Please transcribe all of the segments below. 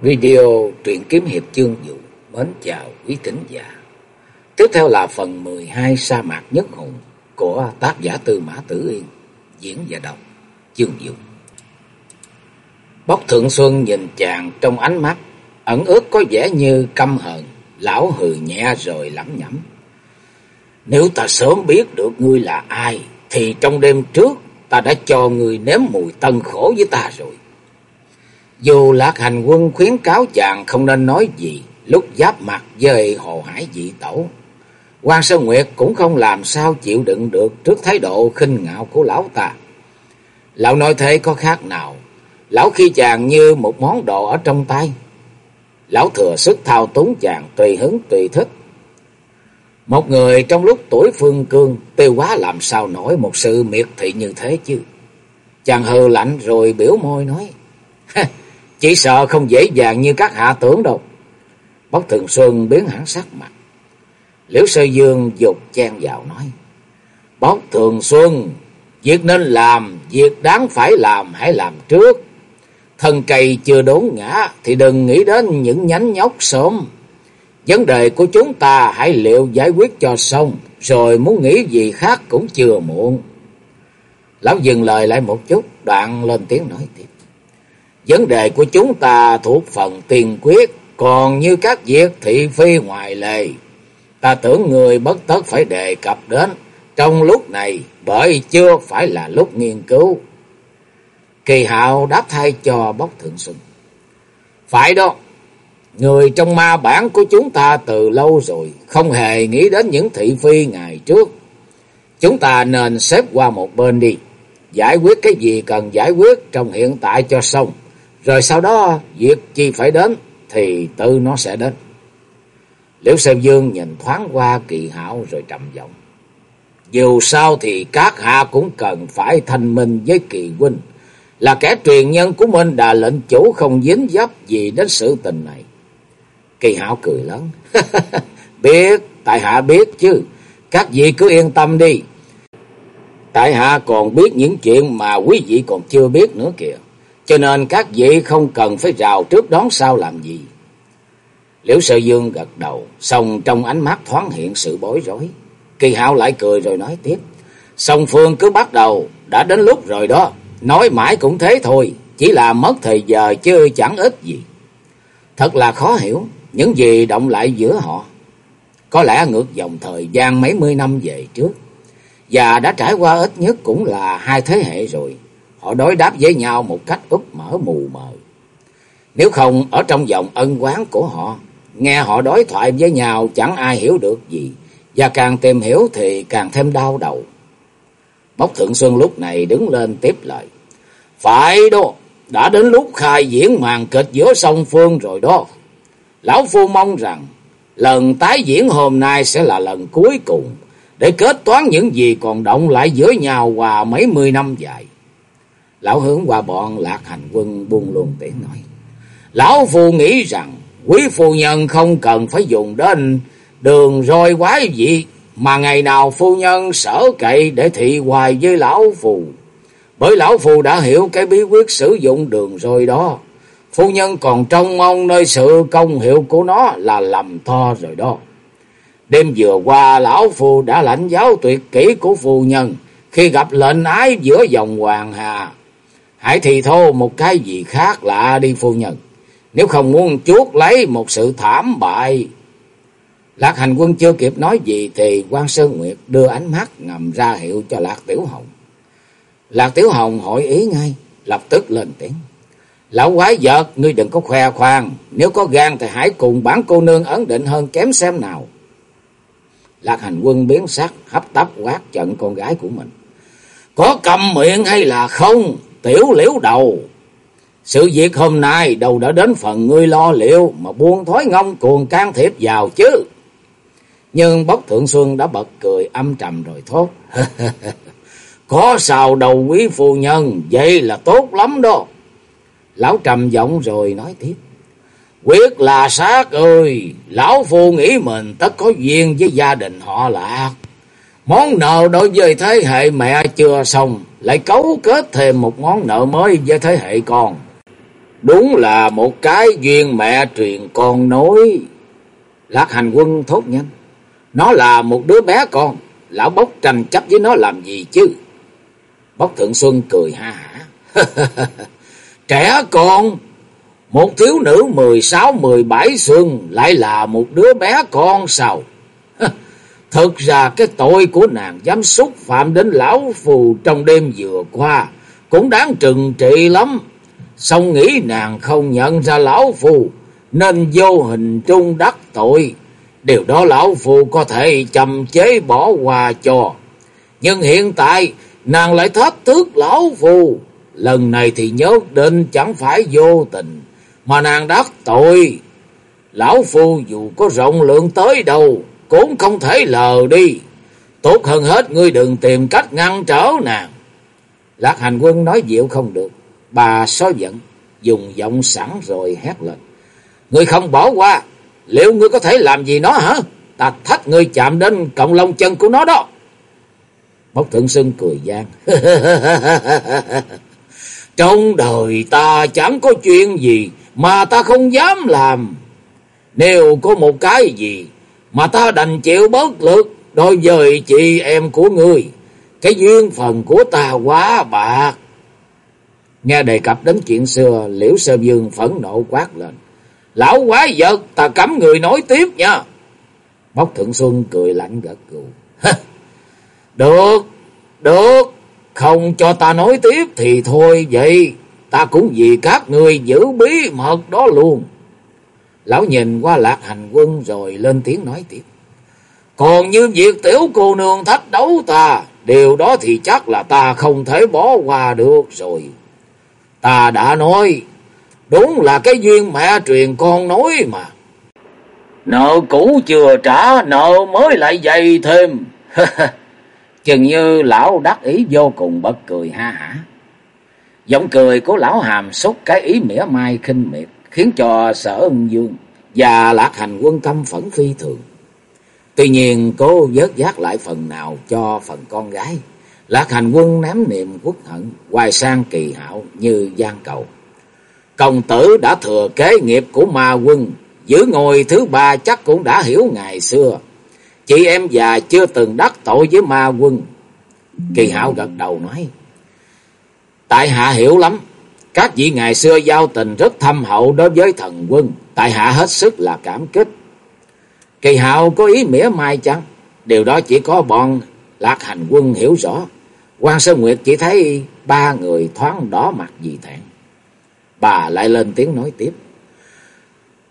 Video truyện kiếm hiệp chương dụ mến chào quý thính giả. Tiếp theo là phần 12 sa mạc nhất hùng của tác giả Tư Mã Tử Yên, diễn và đọc chương dụ. bóc Thượng Xuân nhìn chàng trong ánh mắt, ẩn ước có vẻ như căm hờn, lão hừ nhẹ rồi lẩm nhẩm. Nếu ta sớm biết được ngươi là ai, thì trong đêm trước ta đã cho ngươi nếm mùi tân khổ với ta rồi. Dù lạc hành quân khuyến cáo chàng không nên nói gì, lúc giáp mặt với hồ hải dị tẩu. quan Sơn Nguyệt cũng không làm sao chịu đựng được trước thái độ khinh ngạo của lão ta. Lão nói thế có khác nào. Lão khi chàng như một món đồ ở trong tay. Lão thừa sức thao túng chàng tùy hứng tùy thích. Một người trong lúc tuổi phương cương, tiêu quá làm sao nổi một sự miệt thị như thế chứ. Chàng hừ lạnh rồi biểu môi nói. Chỉ sợ không dễ dàng như các hạ tưởng đâu. Bốc Thường Xuân biến hẳn sắc mặt. Liễu Sơ Dương dục chen vào nói. Bốc Thường Xuân, việc nên làm, việc đáng phải làm hãy làm trước. Thân cây chưa đốn ngã thì đừng nghĩ đến những nhánh nhóc sớm. Vấn đề của chúng ta hãy liệu giải quyết cho xong, rồi muốn nghĩ gì khác cũng chưa muộn. Lão dừng lời lại một chút, đoạn lên tiếng nói tiếp. Vấn đề của chúng ta thuộc phần tiền quyết, còn như các việc thị phi ngoài lề. Ta tưởng người bất tất phải đề cập đến trong lúc này bởi chưa phải là lúc nghiên cứu. Kỳ hạo đáp thay cho bốc thượng xuân. Phải đó, người trong ma bản của chúng ta từ lâu rồi không hề nghĩ đến những thị phi ngày trước. Chúng ta nên xếp qua một bên đi, giải quyết cái gì cần giải quyết trong hiện tại cho xong. Rồi sau đó việc chi phải đến thì tự nó sẽ đến. Liễu Sơn Dương nhìn thoáng qua kỳ hảo rồi trầm giọng. Dù sao thì các hạ cũng cần phải thanh minh với kỳ huynh. Là kẻ truyền nhân của Minh Đà lệnh chủ không dính dấp gì đến sự tình này. Kỳ hảo cười lớn. biết, tại hạ biết chứ. Các vị cứ yên tâm đi. Tại hạ còn biết những chuyện mà quý vị còn chưa biết nữa kìa. Cho nên các vị không cần phải rào trước đón sau làm gì. Liễu Sơ Dương gật đầu, xong trong ánh mắt thoáng hiện sự bối rối. Kỳ hạo lại cười rồi nói tiếp. Song Phương cứ bắt đầu, đã đến lúc rồi đó. Nói mãi cũng thế thôi, chỉ là mất thời giờ chứ chẳng ít gì. Thật là khó hiểu, những gì động lại giữa họ. Có lẽ ngược dòng thời gian mấy mươi năm về trước. Và đã trải qua ít nhất cũng là hai thế hệ rồi. Họ đối đáp với nhau một cách úp mở mù mờ. Nếu không ở trong vòng ân quán của họ, nghe họ đối thoại với nhau chẳng ai hiểu được gì. Và càng tìm hiểu thì càng thêm đau đầu. Bốc Thượng Xuân lúc này đứng lên tiếp lời. Phải đó, đã đến lúc khai diễn màn kịch giữa song phương rồi đó. Lão Phu mong rằng lần tái diễn hôm nay sẽ là lần cuối cùng để kết toán những gì còn động lại giữa nhau qua mấy mươi năm dài. Lão hướng qua bọn lạc hành quân buông luôn tiếng nói. Lão phu nghĩ rằng, quý phu nhân không cần phải dùng đến đường roi quái gì. Mà ngày nào phu nhân sở cậy để thị hoài với lão phù. Bởi lão phù đã hiểu cái bí quyết sử dụng đường roi đó. Phu nhân còn trông mong nơi sự công hiệu của nó là lầm tho rồi đó. Đêm vừa qua, lão phù đã lãnh giáo tuyệt kỹ của phu nhân khi gặp lệnh ái giữa dòng hoàng hà Hãy thì thô một cái gì khác lạ đi phu nhân. Nếu không muốn chuốt lấy một sự thảm bại. Lạc hành quân chưa kịp nói gì thì quan Sơn Nguyệt đưa ánh mắt ngầm ra hiệu cho Lạc Tiểu Hồng. Lạc Tiểu Hồng hỏi ý ngay, lập tức lên tiếng. Lão quái vợt, ngươi đừng có khoe khoang. Nếu có gan thì hãy cùng bản cô nương ấn định hơn kém xem nào. Lạc hành quân biến sắc, hấp tấp quát trận con gái của mình. Có cầm miệng hay là không? Tiểu liễu đầu. Sự việc hôm nay đâu đã đến phần ngươi lo liệu mà buông thói ngông cuồng can thiệp vào chứ. Nhưng bốc thượng xuân đã bật cười âm trầm rồi thốt. Có sao đầu quý phu nhân, vậy là tốt lắm đó. Lão trầm giọng rồi nói tiếp. Quyết là sát ơi, lão phu nghĩ mình tất có duyên với gia đình họ lạc. Món nợ đối với thế hệ mẹ chưa xong, lại cấu kết thêm một món nợ mới với thế hệ con. Đúng là một cái duyên mẹ truyền con nối. Lạc hành quân thốt nhanh. Nó là một đứa bé con. Lão bốc tranh chấp với nó làm gì chứ? Bốc Thượng Xuân cười ha hả. Trẻ con. Một thiếu nữ mười sáu, mười bảy xuân lại là một đứa bé con sao? Thực ra cái tội của nàng dám xúc phạm đến lão phù trong đêm vừa qua cũng đáng trừng trị lắm. Xong nghĩ nàng không nhận ra lão phù, nên vô hình trung đắc tội. Điều đó lão phù có thể chầm chế bỏ qua cho. Nhưng hiện tại, nàng lại thách thức lão phù. Lần này thì nhớ đến chẳng phải vô tình, mà nàng đắc tội. Lão phù dù có rộng lượng tới đâu cũng không thể lờ đi. Tốt hơn hết ngươi đừng tìm cách ngăn trở nàng. Lạc hành quân nói dịu không được. Bà so giận, dùng giọng sẵn rồi hét lên. Ngươi không bỏ qua, liệu ngươi có thể làm gì nó hả? Ta thách ngươi chạm đến cộng lông chân của nó đó. Mốc thượng sưng cười gian. Trong đời ta chẳng có chuyện gì mà ta không dám làm. Nếu có một cái gì mà ta đành chịu bớt lực đối với chị em của ngươi. Cái duyên phần của ta quá bạc. Nghe đề cập đến chuyện xưa, Liễu Sơ Dương phẫn nộ quát lên. Lão quái vật, ta cấm người nói tiếp nha. bóc Thượng Xuân cười lạnh gật gù. được, được, không cho ta nói tiếp thì thôi vậy. Ta cũng vì các người giữ bí mật đó luôn. Lão nhìn qua lạc hành quân rồi lên tiếng nói tiếp. Còn như việc tiểu cô nương thách đấu ta, điều đó thì chắc là ta không thể bỏ qua được rồi. Ta đã nói, đúng là cái duyên mẹ truyền con nói mà. Nợ cũ chưa trả, nợ mới lại dày thêm. Chừng như lão đắc ý vô cùng bật cười ha hả. Giọng cười của lão hàm xúc cái ý mỉa mai khinh miệt khiến cho sở ân dương và lạc hành quân tâm phẫn phi thường. Tuy nhiên cố vớt giác lại phần nào cho phần con gái. Lạc hành quân ném niệm quốc hận, hoài sang kỳ hảo như gian cầu. Công tử đã thừa kế nghiệp của ma quân, giữ ngôi thứ ba chắc cũng đã hiểu ngày xưa. Chị em già chưa từng đắc tội với ma quân. Kỳ hảo gật đầu nói. Tại hạ hiểu lắm, các vị ngày xưa giao tình rất thâm hậu đối với thần quân, tại hạ hết sức là cảm kích. Kỳ hạo có ý mỉa mai chăng? Điều đó chỉ có bọn lạc hành quân hiểu rõ. quan Sơn Nguyệt chỉ thấy ba người thoáng đỏ mặt vì thẹn. Bà lại lên tiếng nói tiếp.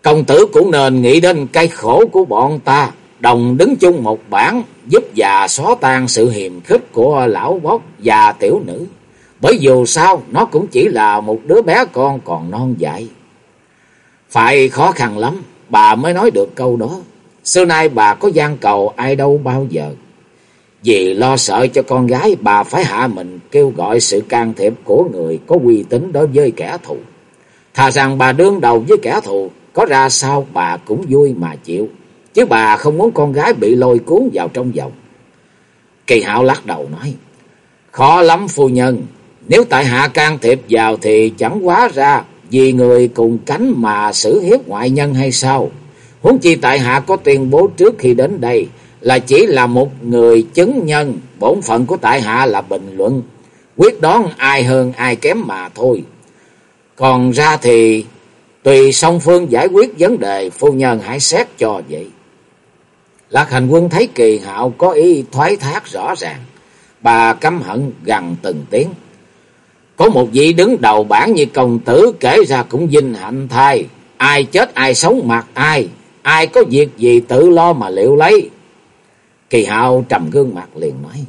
Công tử cũng nên nghĩ đến cái khổ của bọn ta, đồng đứng chung một bản, giúp già xóa tan sự hiềm khích của lão bóc và tiểu nữ. Bởi dù sao, nó cũng chỉ là một đứa bé con còn non dại. Phải khó khăn lắm, bà mới nói được câu đó. Xưa nay bà có gian cầu ai đâu bao giờ. Vì lo sợ cho con gái, bà phải hạ mình kêu gọi sự can thiệp của người có uy tín đối với kẻ thù. Thà rằng bà đương đầu với kẻ thù, có ra sao bà cũng vui mà chịu. Chứ bà không muốn con gái bị lôi cuốn vào trong vòng. Kỳ hạo lắc đầu nói, khó lắm phu nhân, nếu tại hạ can thiệp vào thì chẳng quá ra vì người cùng cánh mà xử hiếp ngoại nhân hay sao? Huống chi tại hạ có tuyên bố trước khi đến đây là chỉ là một người chứng nhân, bổn phận của tại hạ là bình luận, quyết đoán ai hơn ai kém mà thôi. Còn ra thì tùy song phương giải quyết vấn đề, phu nhân hãy xét cho vậy. Lạc hành quân thấy kỳ hạo có ý thoái thác rõ ràng, bà căm hận gần từng tiếng. Có một vị đứng đầu bản như công tử kể ra cũng vinh hạnh thay. Ai chết ai sống mặt ai. Ai có việc gì tự lo mà liệu lấy. Kỳ hạo trầm gương mặt liền nói.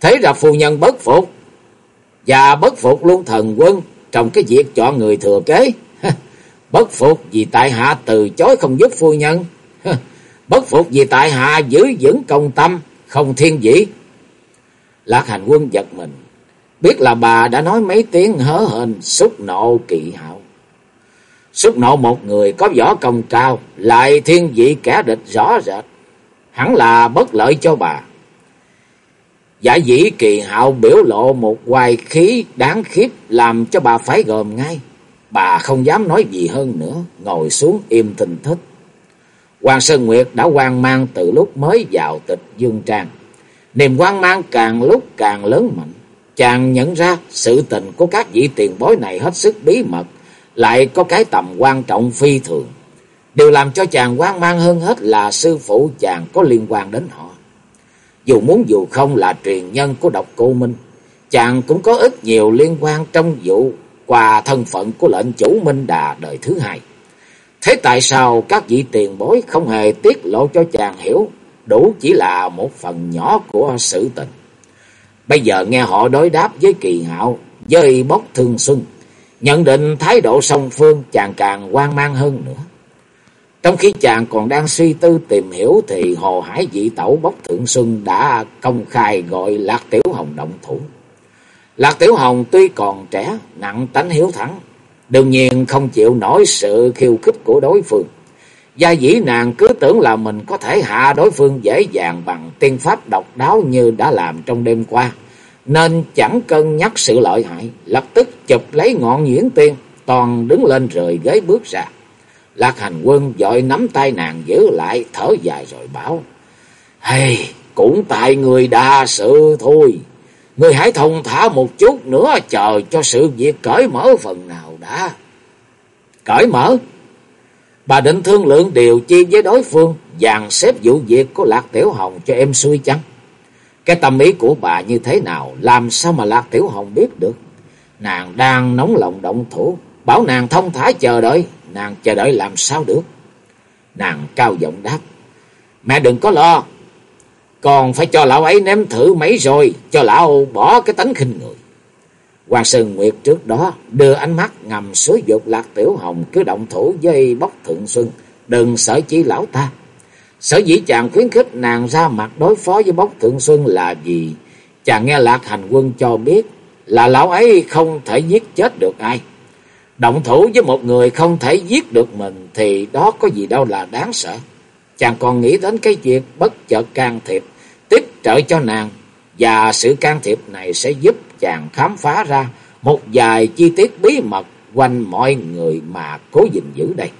Thế ra phu nhân bất phục. Và bất phục luôn thần quân trong cái việc chọn người thừa kế. bất phục vì tại hạ từ chối không giúp phu nhân. bất phục vì tại hạ giữ vững công tâm, không thiên dĩ. Lạc hành quân giật mình, Biết là bà đã nói mấy tiếng hớ hên xúc nộ kỳ hạo. Xúc nộ một người có võ công cao, lại thiên vị kẻ địch rõ rệt. Hẳn là bất lợi cho bà. Giả dĩ kỳ hạo biểu lộ một hoài khí đáng khiếp làm cho bà phải gồm ngay. Bà không dám nói gì hơn nữa, ngồi xuống im thình thích. Hoàng Sơn Nguyệt đã hoang mang từ lúc mới vào tịch Dương Trang. Niềm hoang mang càng lúc càng lớn mạnh. Chàng nhận ra sự tình của các vị tiền bối này hết sức bí mật, lại có cái tầm quan trọng phi thường. Điều làm cho chàng quan mang hơn hết là sư phụ chàng có liên quan đến họ. Dù muốn dù không là truyền nhân của độc cô Minh, chàng cũng có ít nhiều liên quan trong vụ qua thân phận của lệnh chủ Minh Đà đời thứ hai. Thế tại sao các vị tiền bối không hề tiết lộ cho chàng hiểu, đủ chỉ là một phần nhỏ của sự tình. Bây giờ nghe họ đối đáp với kỳ hạo, với bốc thương xuân, nhận định thái độ song phương chàng càng hoang mang hơn nữa. Trong khi chàng còn đang suy tư tìm hiểu thì Hồ Hải dị tẩu bốc thượng xuân đã công khai gọi Lạc Tiểu Hồng động thủ. Lạc Tiểu Hồng tuy còn trẻ, nặng tánh hiếu thắng, đương nhiên không chịu nổi sự khiêu khích của đối phương. Gia dĩ nàng cứ tưởng là mình có thể hạ đối phương dễ dàng bằng tiên pháp độc đáo như đã làm trong đêm qua. Nên chẳng cân nhắc sự lợi hại, lập tức chụp lấy ngọn nhuyễn tiên, toàn đứng lên rời ghế bước ra. Lạc hành quân dội nắm tay nàng giữ lại, thở dài rồi bảo. Hey, cũng tại người đa sự thôi. Người hãy thông thả một chút nữa chờ cho sự việc cởi mở phần nào đã. Cởi mở? Bà định thương lượng điều chi với đối phương, dàn xếp vụ việc của Lạc Tiểu Hồng cho em xuôi chăng? Cái tâm ý của bà như thế nào, làm sao mà Lạc Tiểu Hồng biết được? Nàng đang nóng lòng động thủ, bảo nàng thông thả chờ đợi, nàng chờ đợi làm sao được? Nàng cao giọng đáp, mẹ đừng có lo, còn phải cho lão ấy nếm thử mấy rồi, cho lão bỏ cái tánh khinh người. Hoàng Sơn Nguyệt trước đó đưa ánh mắt ngầm suối dục Lạc Tiểu Hồng cứ động thủ dây bóc Thượng Xuân, đừng sợ chỉ lão ta. Sở dĩ chàng khuyến khích nàng ra mặt đối phó với bóc Thượng Xuân là gì? Chàng nghe Lạc Hành Quân cho biết là lão ấy không thể giết chết được ai. Động thủ với một người không thể giết được mình thì đó có gì đâu là đáng sợ. Chàng còn nghĩ đến cái việc bất chợt can thiệp, tiếp trợ cho nàng và sự can thiệp này sẽ giúp chàng khám phá ra một vài chi tiết bí mật quanh mọi người mà cố gìn giữ đây.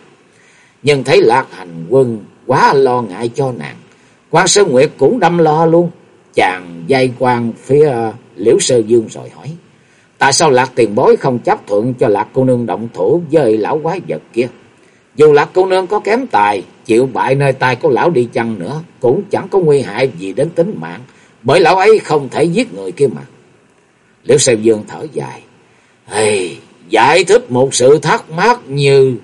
Nhưng thấy Lạc Hành Quân quá lo ngại cho nàng. quan sơ Nguyệt cũng đâm lo luôn. Chàng dây quan phía Liễu Sơ Dương rồi hỏi. Tại sao Lạc tiền bối không chấp thuận cho Lạc cô nương động thủ với lão quái vật kia? Dù Lạc cô nương có kém tài, chịu bại nơi tay của lão đi chăng nữa, cũng chẳng có nguy hại gì đến tính mạng, bởi lão ấy không thể giết người kia mà. Liễu Sơn Dương thở dài. Hey, giải thích một sự thắc mắc như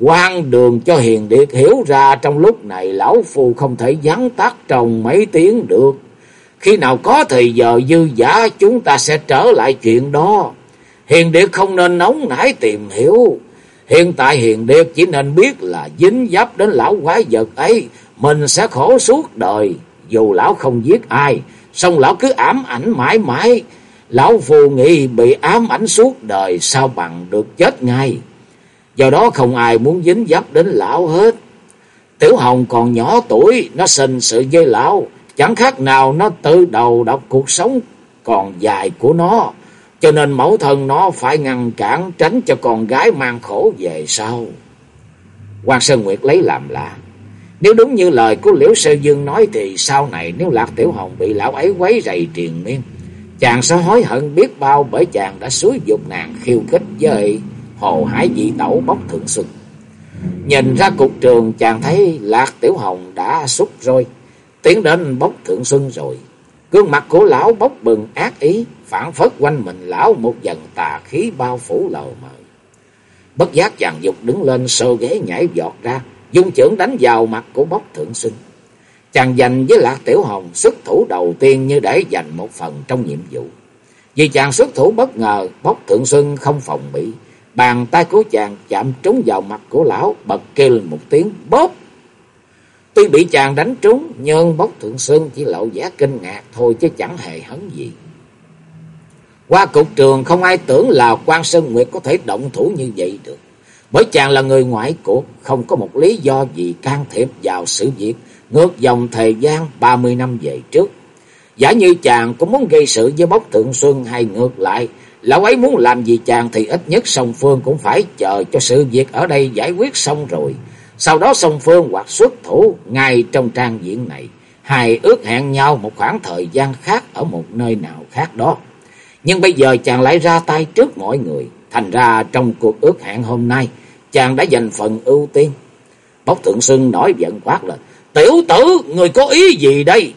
quan đường cho hiền điệt hiểu ra trong lúc này lão phù không thể vắng tắt trong mấy tiếng được. Khi nào có thời giờ dư giả chúng ta sẽ trở lại chuyện đó. Hiền điệt không nên nóng nảy tìm hiểu. Hiện tại hiền điệt chỉ nên biết là dính dấp đến lão quái vật ấy. Mình sẽ khổ suốt đời. Dù lão không giết ai. song lão cứ ám ảnh mãi mãi. Lão phù nghĩ bị ám ảnh suốt đời. Sao bằng được chết ngay. Do đó không ai muốn dính dấp đến lão hết. Tiểu Hồng còn nhỏ tuổi, nó sinh sự với lão, chẳng khác nào nó tự đầu độc cuộc sống còn dài của nó. Cho nên mẫu thân nó phải ngăn cản tránh cho con gái mang khổ về sau. Hoàng Sơn Nguyệt lấy làm lạ. Nếu đúng như lời của Liễu Sơ Dương nói thì sau này nếu Lạc Tiểu Hồng bị lão ấy quấy rầy triền miên, chàng sẽ hối hận biết bao bởi chàng đã xúi dục nàng khiêu khích với hồ hải dị tẩu bóc thượng xuân. Nhìn ra cục trường chàng thấy Lạc Tiểu Hồng đã xúc rồi, tiến đến bóc thượng xuân rồi. Gương mặt của lão bốc bừng ác ý, phản phất quanh mình lão một dần tà khí bao phủ lờ mờ. Bất giác chàng dục đứng lên sơ ghế nhảy giọt ra, dung trưởng đánh vào mặt của bốc thượng xuân. Chàng dành với Lạc Tiểu Hồng xuất thủ đầu tiên như để dành một phần trong nhiệm vụ. Vì chàng xuất thủ bất ngờ, bốc thượng xuân không phòng bị, Bàn tay của chàng chạm trúng vào mặt của lão, bật kêu một tiếng bóp. Tuy bị chàng đánh trúng, nhưng bốc thượng sưng chỉ lộ vẻ kinh ngạc thôi chứ chẳng hề hấn gì. Qua cục trường không ai tưởng là quan Sơn Nguyệt có thể động thủ như vậy được. Bởi chàng là người ngoại cuộc, không có một lý do gì can thiệp vào sự việc ngược dòng thời gian 30 năm về trước. Giả như chàng cũng muốn gây sự với bốc thượng xuân hay ngược lại Lão ấy muốn làm gì chàng thì ít nhất song phương cũng phải chờ cho sự việc ở đây giải quyết xong rồi. Sau đó song phương hoặc xuất thủ ngay trong trang diện này. Hai ước hẹn nhau một khoảng thời gian khác ở một nơi nào khác đó. Nhưng bây giờ chàng lại ra tay trước mọi người. Thành ra trong cuộc ước hẹn hôm nay, chàng đã dành phần ưu tiên. Bốc Thượng Xuân nổi giận quát lên. Tiểu tử, người có ý gì đây?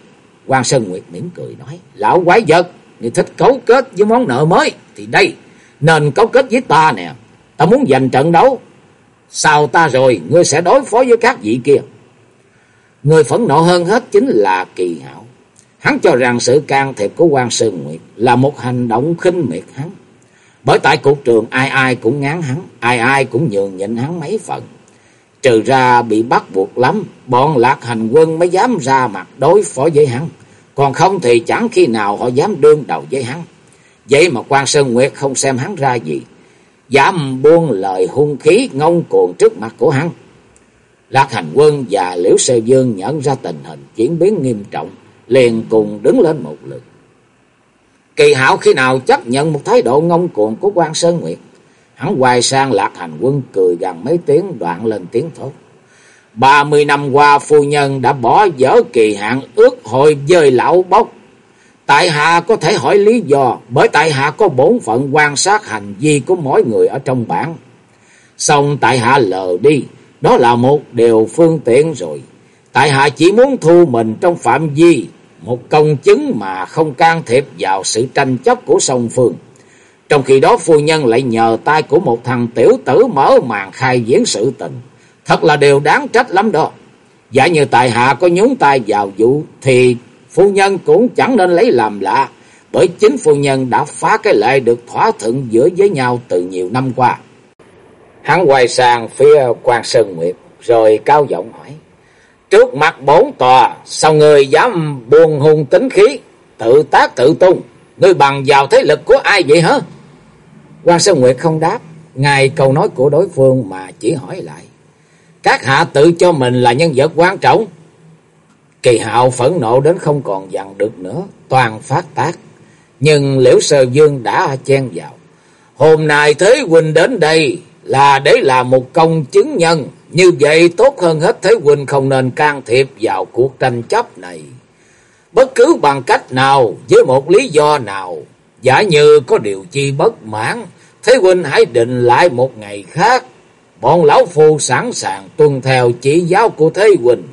quan Sơn Nguyệt mỉm cười nói. Lão quái vật, người thích cấu kết với món nợ mới. Thì đây, nên cấu kết với ta nè. Ta muốn giành trận đấu. Sau ta rồi, ngươi sẽ đối phó với các vị kia. Người phẫn nộ hơn hết chính là kỳ hảo. Hắn cho rằng sự can thiệp của quan Sơn Nguyệt là một hành động khinh miệt hắn. Bởi tại cuộc trường ai ai cũng ngán hắn, ai ai cũng nhường nhịn hắn mấy phần. Trừ ra bị bắt buộc lắm, bọn lạc hành quân mới dám ra mặt đối phó với hắn. Còn không thì chẳng khi nào họ dám đương đầu với hắn. Vậy mà quan Sơn Nguyệt không xem hắn ra gì. Dám buông lời hung khí ngông cuồng trước mặt của hắn. Lạc hành quân và Liễu Sơ Dương nhận ra tình hình chuyển biến nghiêm trọng, liền cùng đứng lên một lượt. Kỳ hảo khi nào chấp nhận một thái độ ngông cuồng của quan Sơn Nguyệt. Hắn quay sang lạc hành quân cười gần mấy tiếng đoạn lên tiếng thốt. Ba mươi năm qua phu nhân đã bỏ dở kỳ hạn ước hội dơi lão bốc. Tại hạ có thể hỏi lý do bởi tại hạ có bổn phận quan sát hành vi của mỗi người ở trong bản. Xong tại hạ lờ đi, đó là một điều phương tiện rồi. Tại hạ chỉ muốn thu mình trong phạm vi một công chứng mà không can thiệp vào sự tranh chấp của song phương. Trong khi đó phu nhân lại nhờ tay của một thằng tiểu tử mở màn khai diễn sự tình. Thật là điều đáng trách lắm đó. Giả như tại hạ có nhúng tay vào vụ thì phu nhân cũng chẳng nên lấy làm lạ. Bởi chính phu nhân đã phá cái lệ được thỏa thuận giữa với nhau từ nhiều năm qua. Hắn quay sang phía quan Sơn Nguyệt rồi cao giọng hỏi. Trước mặt bốn tòa, sao người dám buông hùng tính khí, tự tác tự tung, ngươi bằng vào thế lực của ai vậy hả? Quan Sơn Nguyệt không đáp, ngài câu nói của đối phương mà chỉ hỏi lại. Các hạ tự cho mình là nhân vật quan trọng. Kỳ hạo phẫn nộ đến không còn dằn được nữa, toàn phát tác. Nhưng Liễu Sơ Dương đã chen vào. Hôm nay Thế Huynh đến đây là để làm một công chứng nhân. Như vậy tốt hơn hết Thế Huynh không nên can thiệp vào cuộc tranh chấp này. Bất cứ bằng cách nào, với một lý do nào, giả như có điều chi bất mãn, Thế Huynh hãy định lại một ngày khác. Bọn lão phu sẵn sàng tuân theo chỉ giáo của Thế Huynh.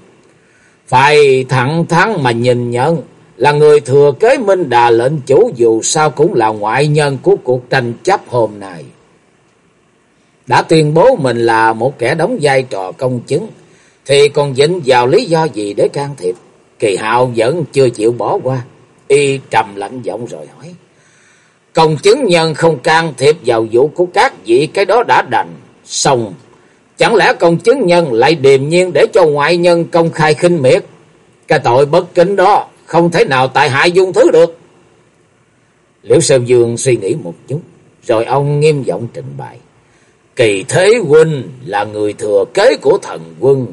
Phải thẳng thắn mà nhìn nhận là người thừa kế Minh Đà lệnh chủ dù sao cũng là ngoại nhân của cuộc tranh chấp hôm nay đã tuyên bố mình là một kẻ đóng vai trò công chứng, thì còn dính vào lý do gì để can thiệp? Kỳ hạo vẫn chưa chịu bỏ qua, y trầm lạnh giọng rồi hỏi. Công chứng nhân không can thiệp vào vụ của các vị cái đó đã đành, xong. Chẳng lẽ công chứng nhân lại điềm nhiên để cho ngoại nhân công khai khinh miệt? Cái tội bất kính đó không thể nào tại hại dung thứ được. Liễu Sơn Dương suy nghĩ một chút, rồi ông nghiêm giọng trình bày. Kỳ Thế Huynh là người thừa kế của thần quân,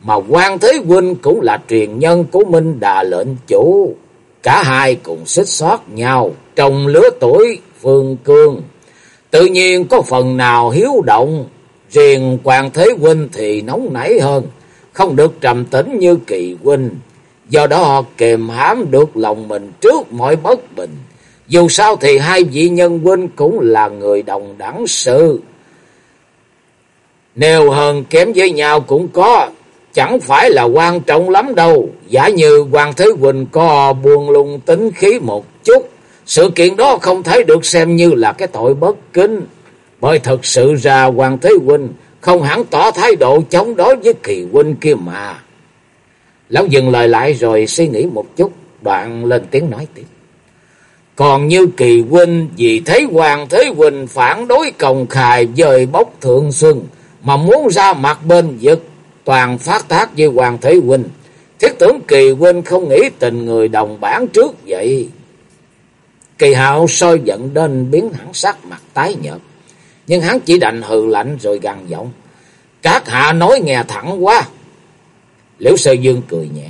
mà quan Thế Huynh cũng là truyền nhân của Minh Đà lệnh chủ. Cả hai cùng xích xót nhau trong lứa tuổi phương cương. Tự nhiên có phần nào hiếu động, riêng quan Thế Huynh thì nóng nảy hơn, không được trầm tĩnh như Kỳ Huynh. Do đó kềm hãm được lòng mình trước mọi bất bình. Dù sao thì hai vị nhân huynh cũng là người đồng đẳng sự. Nếu hơn kém với nhau cũng có, chẳng phải là quan trọng lắm đâu. Giả như Hoàng Thế Quỳnh có buông lung tính khí một chút, sự kiện đó không thể được xem như là cái tội bất kính. Bởi thật sự ra Hoàng Thế Huynh không hẳn tỏ thái độ chống đối với kỳ huynh kia mà. Lão dừng lời lại rồi suy nghĩ một chút, đoạn lên tiếng nói tiếp. Còn như kỳ huynh vì thấy Hoàng Thế Huynh phản đối công khai dời bốc thượng xuân, mà muốn ra mặt bên vực toàn phát tác với Hoàng Thế Huynh. Thiết tưởng Kỳ Huynh không nghĩ tình người đồng bản trước vậy. Kỳ hạo soi giận đến biến hẳn sắc mặt tái nhợt. Nhưng hắn chỉ đành hừ lạnh rồi gằn giọng. Các hạ nói nghe thẳng quá. Liễu Sơ Dương cười nhẹ.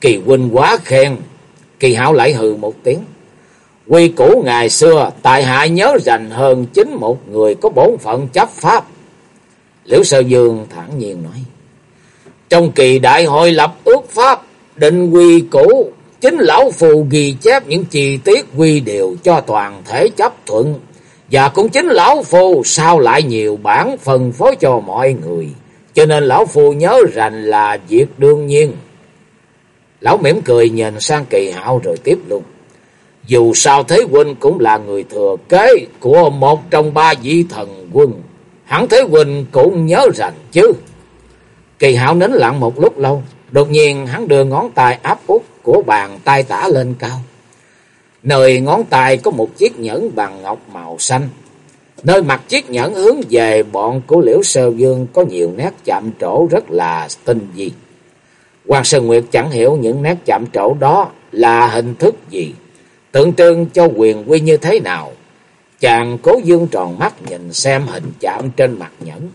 Kỳ huynh quá khen. Kỳ hạo lại hừ một tiếng. Quy củ ngày xưa, tại hạ nhớ rành hơn chính một người có bổn phận chấp pháp. Liễu Sơ Dương thản nhiên nói. Trong kỳ đại hội lập ước pháp, định quy củ, chính lão phù ghi chép những chi tiết quy điều cho toàn thể chấp thuận. Và cũng chính lão phù sao lại nhiều bản phân phối cho mọi người. Cho nên lão phù nhớ rành là việc đương nhiên. Lão mỉm cười nhìn sang kỳ hạo rồi tiếp luôn. Dù sao Thế Huynh cũng là người thừa kế của một trong ba vị thần quân. Hẳn Thế Huynh cũng nhớ rành chứ. Kỳ hạo nín lặng một lúc lâu. Đột nhiên hắn đưa ngón tay áp út của bàn tay tả lên cao. Nơi ngón tay có một chiếc nhẫn bằng ngọc màu xanh. Nơi mặt chiếc nhẫn hướng về bọn của Liễu Sơ Dương có nhiều nét chạm trổ rất là tinh vi. Hoàng Sơn Nguyệt chẳng hiểu những nét chạm trổ đó là hình thức gì, tượng trưng cho quyền quy như thế nào. Chàng cố dương tròn mắt nhìn xem hình chạm trên mặt nhẫn.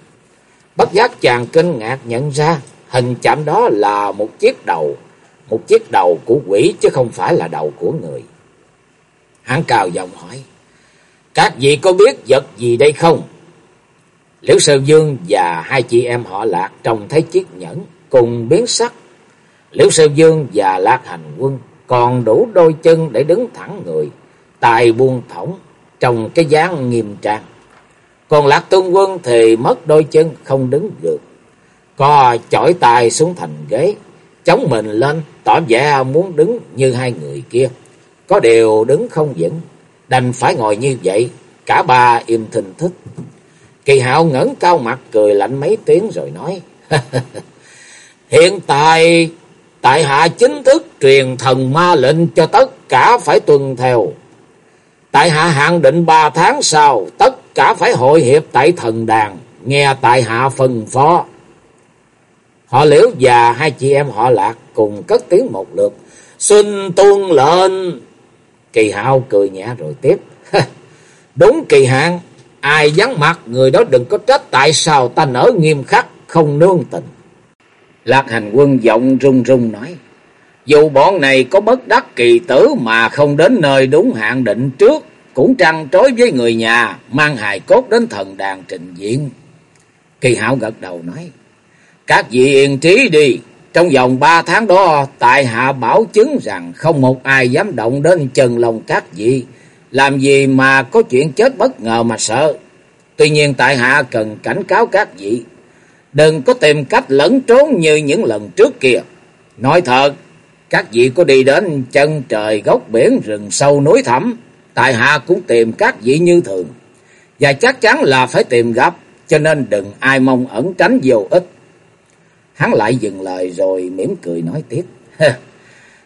Bất giác chàng kinh ngạc nhận ra hình chạm đó là một chiếc đầu, một chiếc đầu của quỷ chứ không phải là đầu của người. Hắn cào giọng hỏi, các vị có biết vật gì đây không? Liễu Sơn Dương và hai chị em họ Lạc trông thấy chiếc nhẫn cùng biến sắc. Liễu Sơn Dương và Lạc Hành Quân còn đủ đôi chân để đứng thẳng người, tài buông thõng trong cái dáng nghiêm trang. Còn Lạc Tôn Quân thì mất đôi chân không đứng được. Co chỏi tay xuống thành ghế, chống mình lên, tỏ vẻ muốn đứng như hai người kia. Có điều đứng không vững, đành phải ngồi như vậy, cả ba im thình thích. Kỳ hạo ngẩng cao mặt cười lạnh mấy tiếng rồi nói, Hiện tại, tại hạ chính thức truyền thần ma lệnh cho tất cả phải tuân theo. Tại hạ hạn định ba tháng sau, tất cả phải hội hiệp tại thần đàn, nghe tại hạ phân phó. Họ liễu và hai chị em họ lạc cùng cất tiếng một lượt. Xin tuôn lên Kỳ hạo cười nhẹ rồi tiếp. Đúng kỳ hạn, ai vắng mặt người đó đừng có trách tại sao ta nở nghiêm khắc, không nương tình. Lạc hành quân giọng run run nói. Dù bọn này có bất đắc kỳ tử mà không đến nơi đúng hạn định trước, cũng trăng trối với người nhà, mang hài cốt đến thần đàn trình diện. Kỳ hạo gật đầu nói. Các vị yên trí đi, trong vòng ba tháng đó, tại hạ bảo chứng rằng không một ai dám động đến chân lòng các vị. Làm gì mà có chuyện chết bất ngờ mà sợ. Tuy nhiên tại hạ cần cảnh cáo các vị. Đừng có tìm cách lẫn trốn như những lần trước kia. Nói thật, các vị có đi đến chân trời góc biển rừng sâu núi thẳm, tại hạ cũng tìm các vị như thường. Và chắc chắn là phải tìm gặp, cho nên đừng ai mong ẩn tránh vô ích. Hắn lại dừng lời rồi mỉm cười nói tiếp.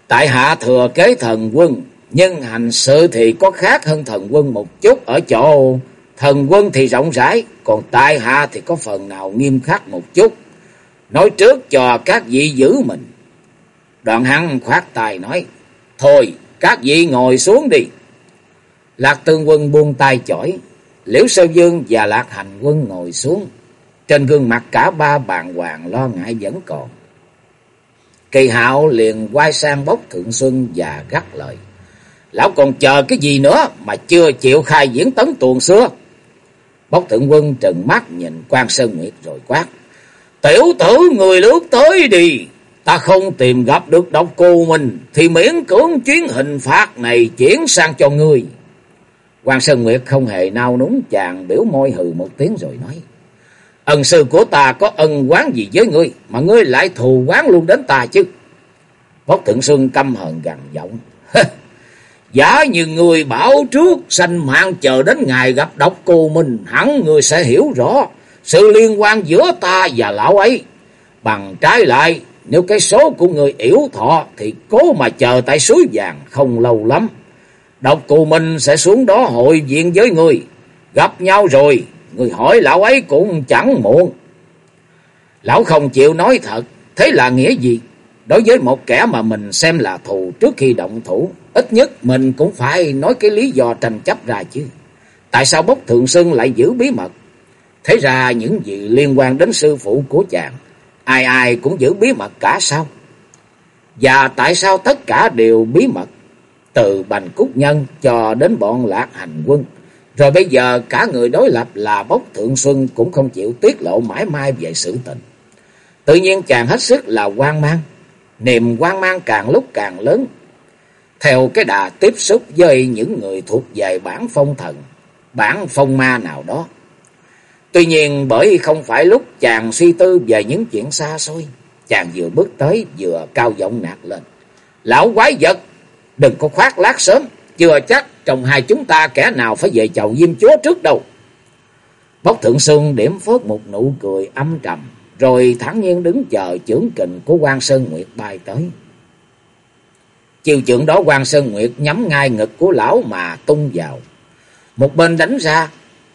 Tại hạ thừa kế thần quân, nhưng hành sự thì có khác hơn thần quân một chút ở chỗ thần quân thì rộng rãi, còn tại hạ thì có phần nào nghiêm khắc một chút. Nói trước cho các vị giữ mình. Đoạn hắn khoát tài nói, Thôi, các vị ngồi xuống đi. Lạc tương quân buông tay chổi, Liễu Sơ Dương và Lạc Hành quân ngồi xuống. Trên gương mặt cả ba bàn hoàng lo ngại vẫn còn. Kỳ hạo liền quay sang bốc Thượng Xuân và gắt lời. Lão còn chờ cái gì nữa mà chưa chịu khai diễn tấn tuồng xưa? Bốc Thượng Quân trừng mắt nhìn quan Sơn Nguyệt rồi quát. Tiểu tử người lướt tới đi. Ta không tìm gặp được độc cô mình thì miễn cưỡng chuyến hình phạt này chuyển sang cho ngươi. Quan Sơn Nguyệt không hề nao núng, chàng biểu môi hừ một tiếng rồi nói. Ân sư của ta có ân quán gì với ngươi mà ngươi lại thù quán luôn đến ta chứ. Bốc Thượng Xuân căm hờn gằn giọng. Giả như người bảo trước sanh mạng chờ đến ngày gặp độc cô mình, hẳn người sẽ hiểu rõ sự liên quan giữa ta và lão ấy. Bằng trái lại, nếu cái số của người yếu thọ thì cố mà chờ tại suối vàng không lâu lắm. Độc cù mình sẽ xuống đó hội diện với người. Gặp nhau rồi, Người hỏi lão ấy cũng chẳng muộn. Lão không chịu nói thật. Thế là nghĩa gì? Đối với một kẻ mà mình xem là thù trước khi động thủ. Ít nhất mình cũng phải nói cái lý do tranh chấp ra chứ. Tại sao bốc thượng sưng lại giữ bí mật? Thế ra những gì liên quan đến sư phụ của chàng. Ai ai cũng giữ bí mật cả sao? Và tại sao tất cả đều bí mật? Từ Bành Cúc Nhân cho đến bọn lạc hành quân. Rồi bây giờ cả người đối lập là Bốc Thượng Xuân cũng không chịu tiết lộ mãi mai về sự tình. Tự nhiên chàng hết sức là quan mang, niềm quan mang càng lúc càng lớn. Theo cái đà tiếp xúc với những người thuộc về bản phong thần, bản phong ma nào đó. Tuy nhiên bởi không phải lúc chàng suy tư về những chuyện xa xôi, chàng vừa bước tới vừa cao giọng nạt lên. Lão quái vật, đừng có khoác lác sớm, chưa chắc trong hai chúng ta kẻ nào phải về chầu diêm chúa trước đâu. Bốc Thượng sơn điểm phớt một nụ cười âm trầm, rồi thẳng nhiên đứng chờ trưởng kình của quan Sơn Nguyệt bay tới. Chiều trưởng đó quan Sơn Nguyệt nhắm ngay ngực của lão mà tung vào. Một bên đánh ra,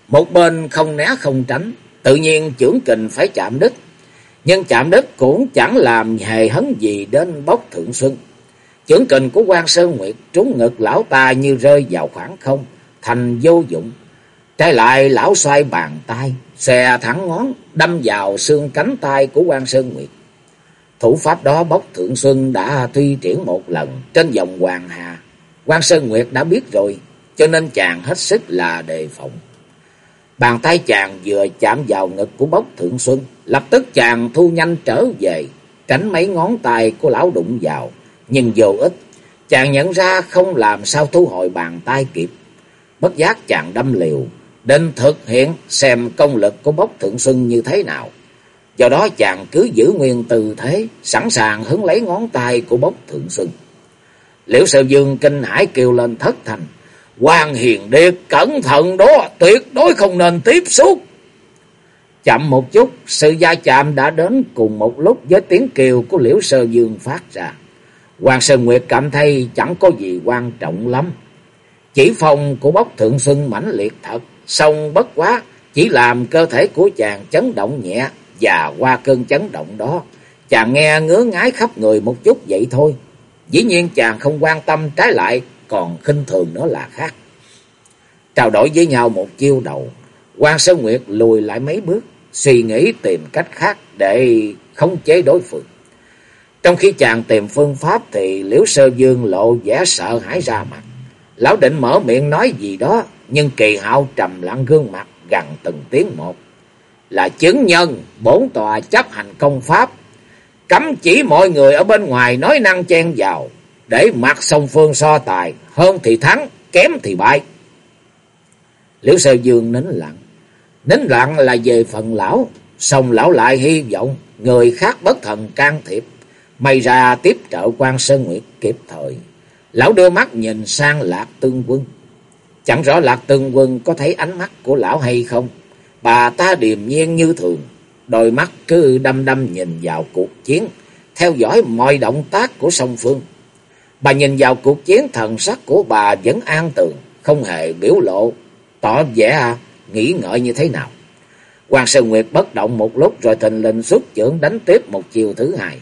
một bên không né không tránh, tự nhiên trưởng kình phải chạm đích. Nhưng chạm đích cũng chẳng làm hề hấn gì đến bốc Thượng Xuân. Chưởng kình của quan Sơn Nguyệt trúng ngực lão ta như rơi vào khoảng không, thành vô dụng. Trái lại lão xoay bàn tay, xè thẳng ngón, đâm vào xương cánh tay của quan Sơn Nguyệt. Thủ pháp đó bốc Thượng Xuân đã thi triển một lần trên dòng Hoàng Hà. quan Sơn Nguyệt đã biết rồi, cho nên chàng hết sức là đề phòng. Bàn tay chàng vừa chạm vào ngực của bốc Thượng Xuân, lập tức chàng thu nhanh trở về, tránh mấy ngón tay của lão đụng vào nhưng vô ích. Chàng nhận ra không làm sao thu hồi bàn tay kịp. Bất giác chàng đâm liều, định thực hiện xem công lực của bốc thượng xuân như thế nào. Do đó chàng cứ giữ nguyên tư thế, sẵn sàng hứng lấy ngón tay của bốc thượng xuân. Liễu sợ dương kinh hải kêu lên thất thành. quan hiền điệt cẩn thận đó, tuyệt đối không nên tiếp xúc. Chậm một chút, sự gia chạm đã đến cùng một lúc với tiếng kêu của Liễu Sơ Dương phát ra. Hoàng Sơn Nguyệt cảm thấy chẳng có gì quan trọng lắm. Chỉ phong của bốc thượng sưng mãnh liệt thật, song bất quá chỉ làm cơ thể của chàng chấn động nhẹ và qua cơn chấn động đó, chàng nghe ngứa ngái khắp người một chút vậy thôi. Dĩ nhiên chàng không quan tâm trái lại, còn khinh thường nữa là khác. Trao đổi với nhau một chiêu đầu, Hoàng Sơn Nguyệt lùi lại mấy bước, suy nghĩ tìm cách khác để khống chế đối phương. Trong khi chàng tìm phương pháp thì Liễu Sơ Dương lộ vẻ sợ hãi ra mặt. Lão định mở miệng nói gì đó, nhưng kỳ hạo trầm lặng gương mặt gần từng tiếng một. Là chứng nhân, bốn tòa chấp hành công pháp. Cấm chỉ mọi người ở bên ngoài nói năng chen vào, để mặt song phương so tài, hơn thì thắng, kém thì bại. Liễu Sơ Dương nín lặng. Nín lặng là về phần lão, song lão lại hy vọng người khác bất thần can thiệp May ra tiếp trợ quan Sơn Nguyệt kịp thời. Lão đưa mắt nhìn sang Lạc Tương Quân. Chẳng rõ Lạc Tương Quân có thấy ánh mắt của lão hay không. Bà ta điềm nhiên như thường. Đôi mắt cứ đăm đăm nhìn vào cuộc chiến. Theo dõi mọi động tác của song phương. Bà nhìn vào cuộc chiến thần sắc của bà vẫn an tường. Không hề biểu lộ. Tỏ vẻ nghĩ ngợi như thế nào. Hoàng Sơn Nguyệt bất động một lúc rồi thình lình xuất trưởng đánh tiếp một chiều thứ hai.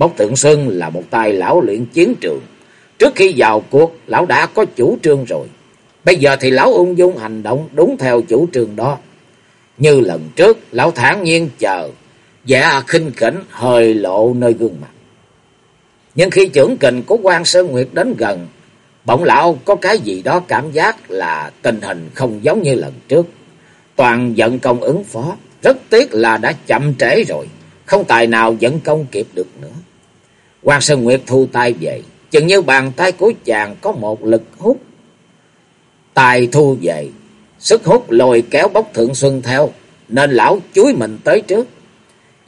Bốc tượng sơn là một tài lão luyện chiến trường. Trước khi vào cuộc, lão đã có chủ trương rồi. Bây giờ thì lão ung dung hành động đúng theo chủ trương đó. Như lần trước, lão thản nhiên chờ, vẻ à khinh khỉnh hơi lộ nơi gương mặt. Nhưng khi trưởng kình của quan Sơn Nguyệt đến gần, bỗng lão có cái gì đó cảm giác là tình hình không giống như lần trước. Toàn giận công ứng phó, rất tiếc là đã chậm trễ rồi, không tài nào dẫn công kịp được nữa. Hoàng Sơn Nguyệt thu tay về, chừng như bàn tay của chàng có một lực hút. Tài thu về, sức hút lồi kéo bốc thượng xuân theo, nên lão chuối mình tới trước.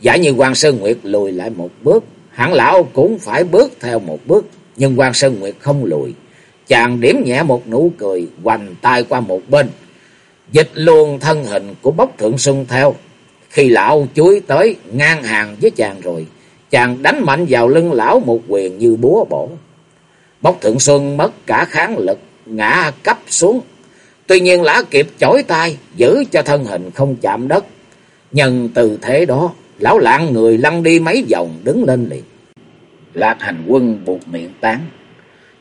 Giả như Hoàng Sơn Nguyệt lùi lại một bước, hẳn lão cũng phải bước theo một bước, nhưng Hoàng Sơn Nguyệt không lùi. Chàng điểm nhẹ một nụ cười, hoành tay qua một bên, dịch luôn thân hình của bốc thượng xuân theo. Khi lão chuối tới ngang hàng với chàng rồi, chàng đánh mạnh vào lưng lão một quyền như búa bổ. Bốc Thượng Xuân mất cả kháng lực, ngã cấp xuống. Tuy nhiên lã kịp chổi tay, giữ cho thân hình không chạm đất. Nhân từ thế đó, lão lạng người lăn đi mấy vòng đứng lên liền. Lạc hành quân buộc miệng tán.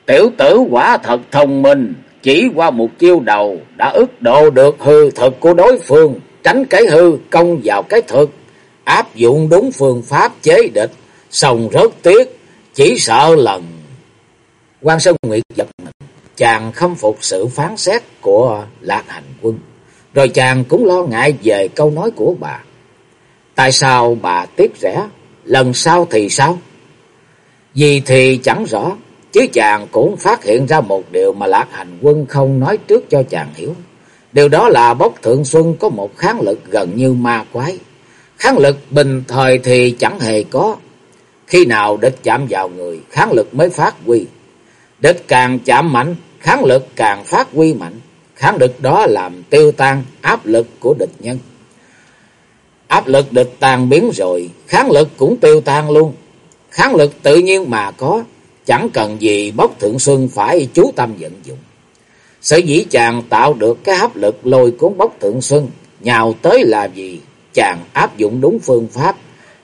Tiểu tử quả thật thông minh, chỉ qua một chiêu đầu đã ức độ được hư thực của đối phương, tránh cái hư công vào cái thực, áp dụng đúng phương pháp chế địch, sòng rất tiếc, chỉ sợ lần. quan Sơn Nguyệt giật mình, chàng khâm phục sự phán xét của Lạc Hành Quân, rồi chàng cũng lo ngại về câu nói của bà. Tại sao bà tiếc rẻ lần sau thì sao? Vì thì chẳng rõ, chứ chàng cũng phát hiện ra một điều mà Lạc Hành Quân không nói trước cho chàng hiểu. Điều đó là bốc thượng xuân có một kháng lực gần như ma quái. Kháng lực bình thời thì chẳng hề có. Khi nào địch chạm vào người, kháng lực mới phát huy. Địch càng chạm mạnh, kháng lực càng phát huy mạnh. Kháng lực đó làm tiêu tan áp lực của địch nhân. Áp lực địch tan biến rồi, kháng lực cũng tiêu tan luôn. Kháng lực tự nhiên mà có, chẳng cần gì bốc thượng xuân phải chú tâm vận dụng. Sở dĩ chàng tạo được cái áp lực lôi cuốn bốc thượng xuân, nhào tới là gì? Chàng áp dụng đúng phương pháp,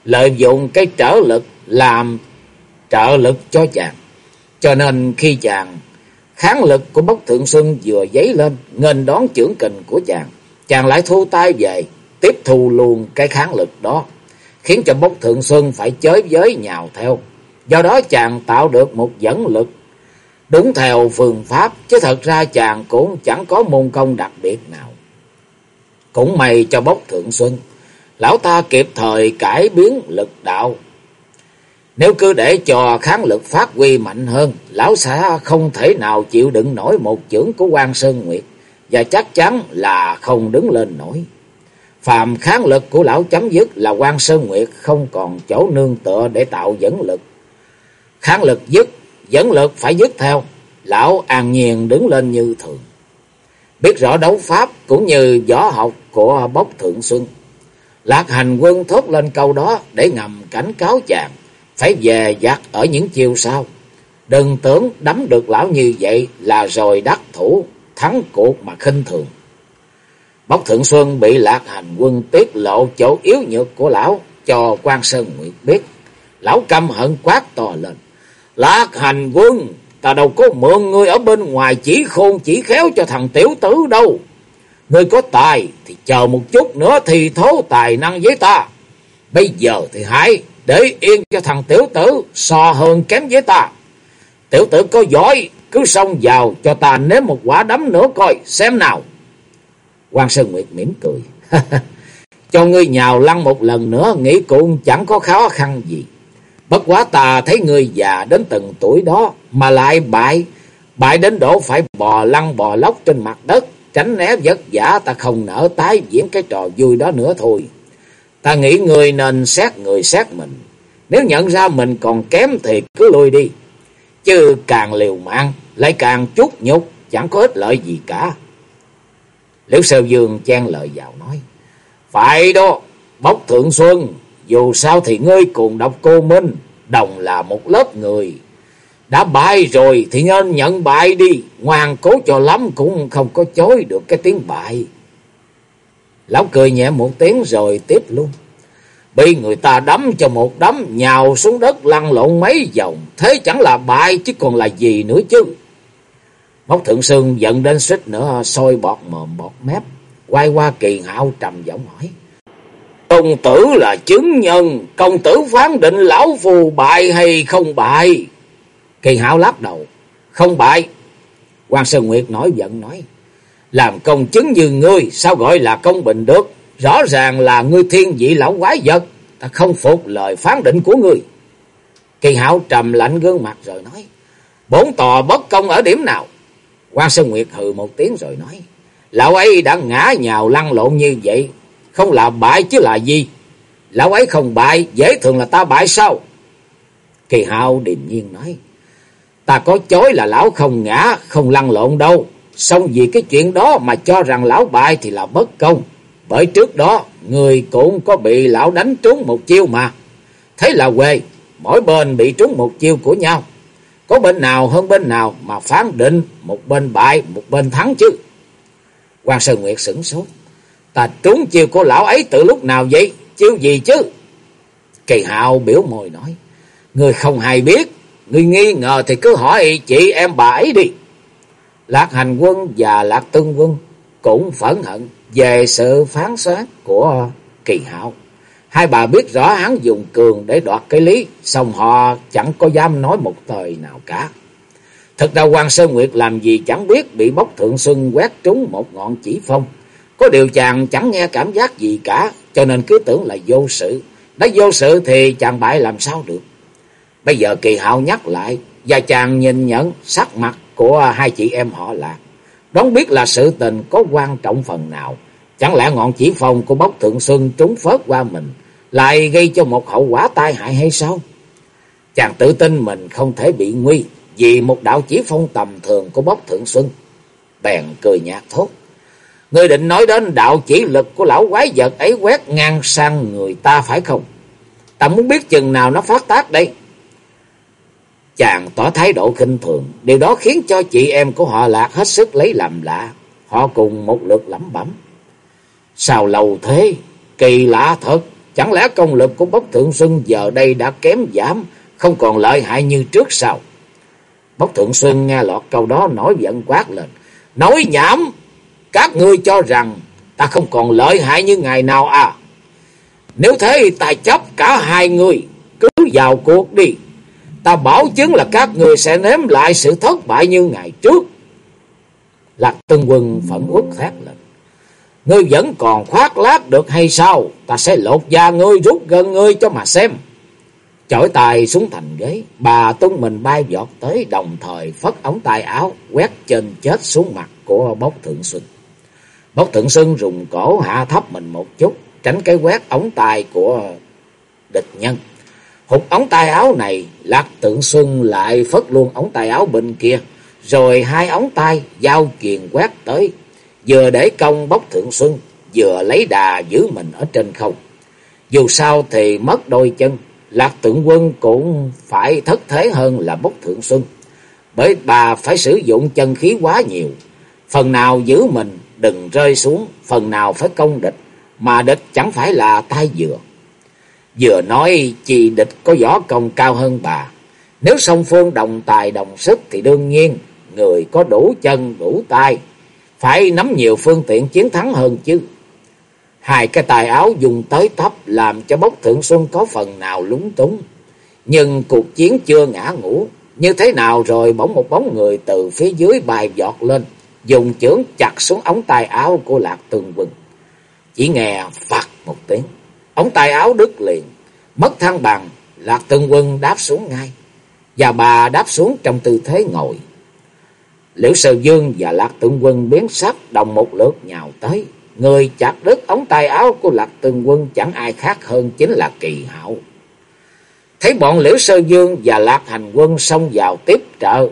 lợi dụng cái trở lực làm trợ lực cho chàng. Cho nên khi chàng kháng lực của bốc thượng xuân vừa dấy lên, nghênh đón trưởng kình của chàng, chàng lại thu tay về, tiếp thu luôn cái kháng lực đó, khiến cho bốc thượng xuân phải chới giới nhào theo. Do đó chàng tạo được một dẫn lực đúng theo phương pháp, chứ thật ra chàng cũng chẳng có môn công đặc biệt nào. Cũng may cho bốc thượng xuân, lão ta kịp thời cải biến lực đạo. Nếu cứ để cho kháng lực phát huy mạnh hơn, lão xã không thể nào chịu đựng nổi một chưởng của quan Sơn Nguyệt, và chắc chắn là không đứng lên nổi. Phàm kháng lực của lão chấm dứt là quan Sơn Nguyệt không còn chỗ nương tựa để tạo dẫn lực. Kháng lực dứt dẫn lực phải dứt theo, lão an nhiên đứng lên như thường. Biết rõ đấu pháp cũng như võ học của bốc thượng xuân. Lạc hành quân thốt lên câu đó để ngầm cảnh cáo chàng, phải về giặc ở những chiều sau. Đừng tưởng đấm được lão như vậy là rồi đắc thủ, thắng cuộc mà khinh thường. Bốc Thượng Xuân bị Lạc Hành Quân tiết lộ chỗ yếu nhược của lão cho quan Sơn Nguyệt biết. Lão căm hận quát to lên. Lạc hành quân, ta đâu có mượn ngươi ở bên ngoài chỉ khôn chỉ khéo cho thằng tiểu tử đâu. Ngươi có tài thì chờ một chút nữa thì thố tài năng với ta. Bây giờ thì hãy để yên cho thằng tiểu tử so hơn kém với ta. Tiểu tử có giỏi, cứ xông vào cho ta nếm một quả đấm nữa coi, xem nào. Quan Sơn Nguyệt mỉm cười. cho ngươi nhào lăn một lần nữa, nghĩ cũng chẳng có khó khăn gì. Bất quá ta thấy người già đến từng tuổi đó mà lại bại, bại đến độ phải bò lăn bò lóc trên mặt đất, tránh né vất vả ta không nỡ tái diễn cái trò vui đó nữa thôi. Ta nghĩ người nên xét người xét mình, nếu nhận ra mình còn kém thì cứ lui đi, chứ càng liều mạng lại càng chút nhục, chẳng có ích lợi gì cả. Liễu Sơ Dương chen lời vào nói, phải đó, bốc thượng xuân, dù sao thì ngươi cùng độc cô Minh, đồng là một lớp người. Đã bại rồi thì nên nhận bại đi, ngoan cố cho lắm cũng không có chối được cái tiếng bại. Lão cười nhẹ một tiếng rồi tiếp luôn. Bị người ta đấm cho một đấm, nhào xuống đất lăn lộn mấy vòng, thế chẳng là bại chứ còn là gì nữa chứ. Móc Thượng Sương giận đến suýt nữa, sôi bọt mồm bọt mép, quay qua kỳ hạo trầm giọng hỏi. Công tử là chứng nhân, công tử phán định lão phù bại hay không bại? Kỳ hảo lắc đầu, không bại. quan Sơn Nguyệt nói giận nói, làm công chứng như ngươi, sao gọi là công bình được? Rõ ràng là ngươi thiên vị lão quái vật, ta không phục lời phán định của ngươi. Kỳ hảo trầm lạnh gương mặt rồi nói, bốn tòa bất công ở điểm nào? quan Sơn Nguyệt hừ một tiếng rồi nói, lão ấy đã ngã nhào lăn lộn như vậy, không là bại chứ là gì? Lão ấy không bại, dễ thường là ta bại sao? Kỳ hào điềm nhiên nói. Ta có chối là lão không ngã, không lăn lộn đâu. Xong vì cái chuyện đó mà cho rằng lão bại thì là bất công. Bởi trước đó, người cũng có bị lão đánh trúng một chiêu mà. Thế là quê, mỗi bên bị trúng một chiêu của nhau. Có bên nào hơn bên nào mà phán định một bên bại, một bên thắng chứ. quan Sơn Nguyệt sửng sốt. Ta trúng chiêu của lão ấy từ lúc nào vậy? Chiêu gì chứ? Kỳ hạo biểu môi nói. Người không hay biết. Người nghi ngờ thì cứ hỏi chị em bà ấy đi. Lạc hành quân và lạc tương quân cũng phẫn hận về sự phán xét của kỳ hạo. Hai bà biết rõ hắn dùng cường để đoạt cái lý, xong họ chẳng có dám nói một thời nào cả. Thật ra Hoàng Sơn Nguyệt làm gì chẳng biết bị bốc thượng xuân quét trúng một ngọn chỉ phong. Có điều chàng chẳng nghe cảm giác gì cả, cho nên cứ tưởng là vô sự. Đã vô sự thì chàng bại làm sao được. Bây giờ kỳ hạo nhắc lại, và chàng nhìn nhận sắc mặt của hai chị em họ là, Đón biết là sự tình có quan trọng phần nào. Chẳng lẽ ngọn chỉ phong của bốc thượng xuân trúng phớt qua mình, lại gây cho một hậu quả tai hại hay sao? Chàng tự tin mình không thể bị nguy, vì một đạo chỉ phong tầm thường của bốc thượng xuân. Bèn cười nhạt thốt. Ngươi định nói đến đạo chỉ lực của lão quái vật ấy quét ngang sang người ta phải không? Ta muốn biết chừng nào nó phát tác đây. Chàng tỏ thái độ khinh thường. Điều đó khiến cho chị em của họ lạc hết sức lấy làm lạ. Họ cùng một lượt lẩm bẩm. Sao lâu thế? Kỳ lạ thật. Chẳng lẽ công lực của Bốc Thượng Xuân giờ đây đã kém giảm, không còn lợi hại như trước sao? Bốc Thượng Xuân nghe lọt câu đó nổi giận quát lên. Nói nhảm! Các ngươi cho rằng ta không còn lợi hại như ngày nào à? Nếu thế ta chấp cả hai người cứ vào cuộc đi. Ta bảo chứng là các người sẽ nếm lại sự thất bại như ngày trước. Lạc Tân Quân phẫn uất thét lên. Ngươi vẫn còn khoác lác được hay sao? Ta sẽ lột da ngươi rút gần ngươi cho mà xem. Chổi tài xuống thành ghế, bà tung mình bay giọt tới đồng thời phất ống tay áo, quét trên chết xuống mặt của bốc thượng xuân. Bốc thượng sơn rùng cổ hạ thấp mình một chút, tránh cái quét ống tay của địch nhân. Hụt ống tay áo này, lạc tượng sơn lại phất luôn ống tay áo bên kia, rồi hai ống tay giao kiền quét tới, vừa để công bốc thượng xuân, vừa lấy đà giữ mình ở trên không. Dù sao thì mất đôi chân, Lạc tượng quân cũng phải thất thế hơn là bốc thượng xuân. Bởi bà phải sử dụng chân khí quá nhiều. Phần nào giữ mình đừng rơi xuống, phần nào phải công địch, mà địch chẳng phải là tai dừa. Vừa nói chị địch có võ công cao hơn bà. Nếu song phương đồng tài đồng sức thì đương nhiên người có đủ chân đủ tay phải nắm nhiều phương tiện chiến thắng hơn chứ. Hai cái tài áo dùng tới thấp làm cho bốc thượng xuân có phần nào lúng túng. Nhưng cuộc chiến chưa ngã ngủ. Như thế nào rồi bỗng một bóng người từ phía dưới bài giọt lên. Dùng chưởng chặt xuống ống tay áo của Lạc Tường Quân. Chỉ nghe phạt một tiếng. Ống tay áo đứt liền. Mất thăng bằng. Lạc Tường Quân đáp xuống ngay. Và bà đáp xuống trong tư thế ngồi. Liễu Sơ Dương và Lạc Tường Quân biến sắc, đồng một lượt nhào tới. Người chặt đứt ống tay áo của Lạc Tường Quân chẳng ai khác hơn chính là Kỳ Hạo. Thấy bọn Liễu Sơ Dương và Lạc Hành Quân xông vào tiếp trợ.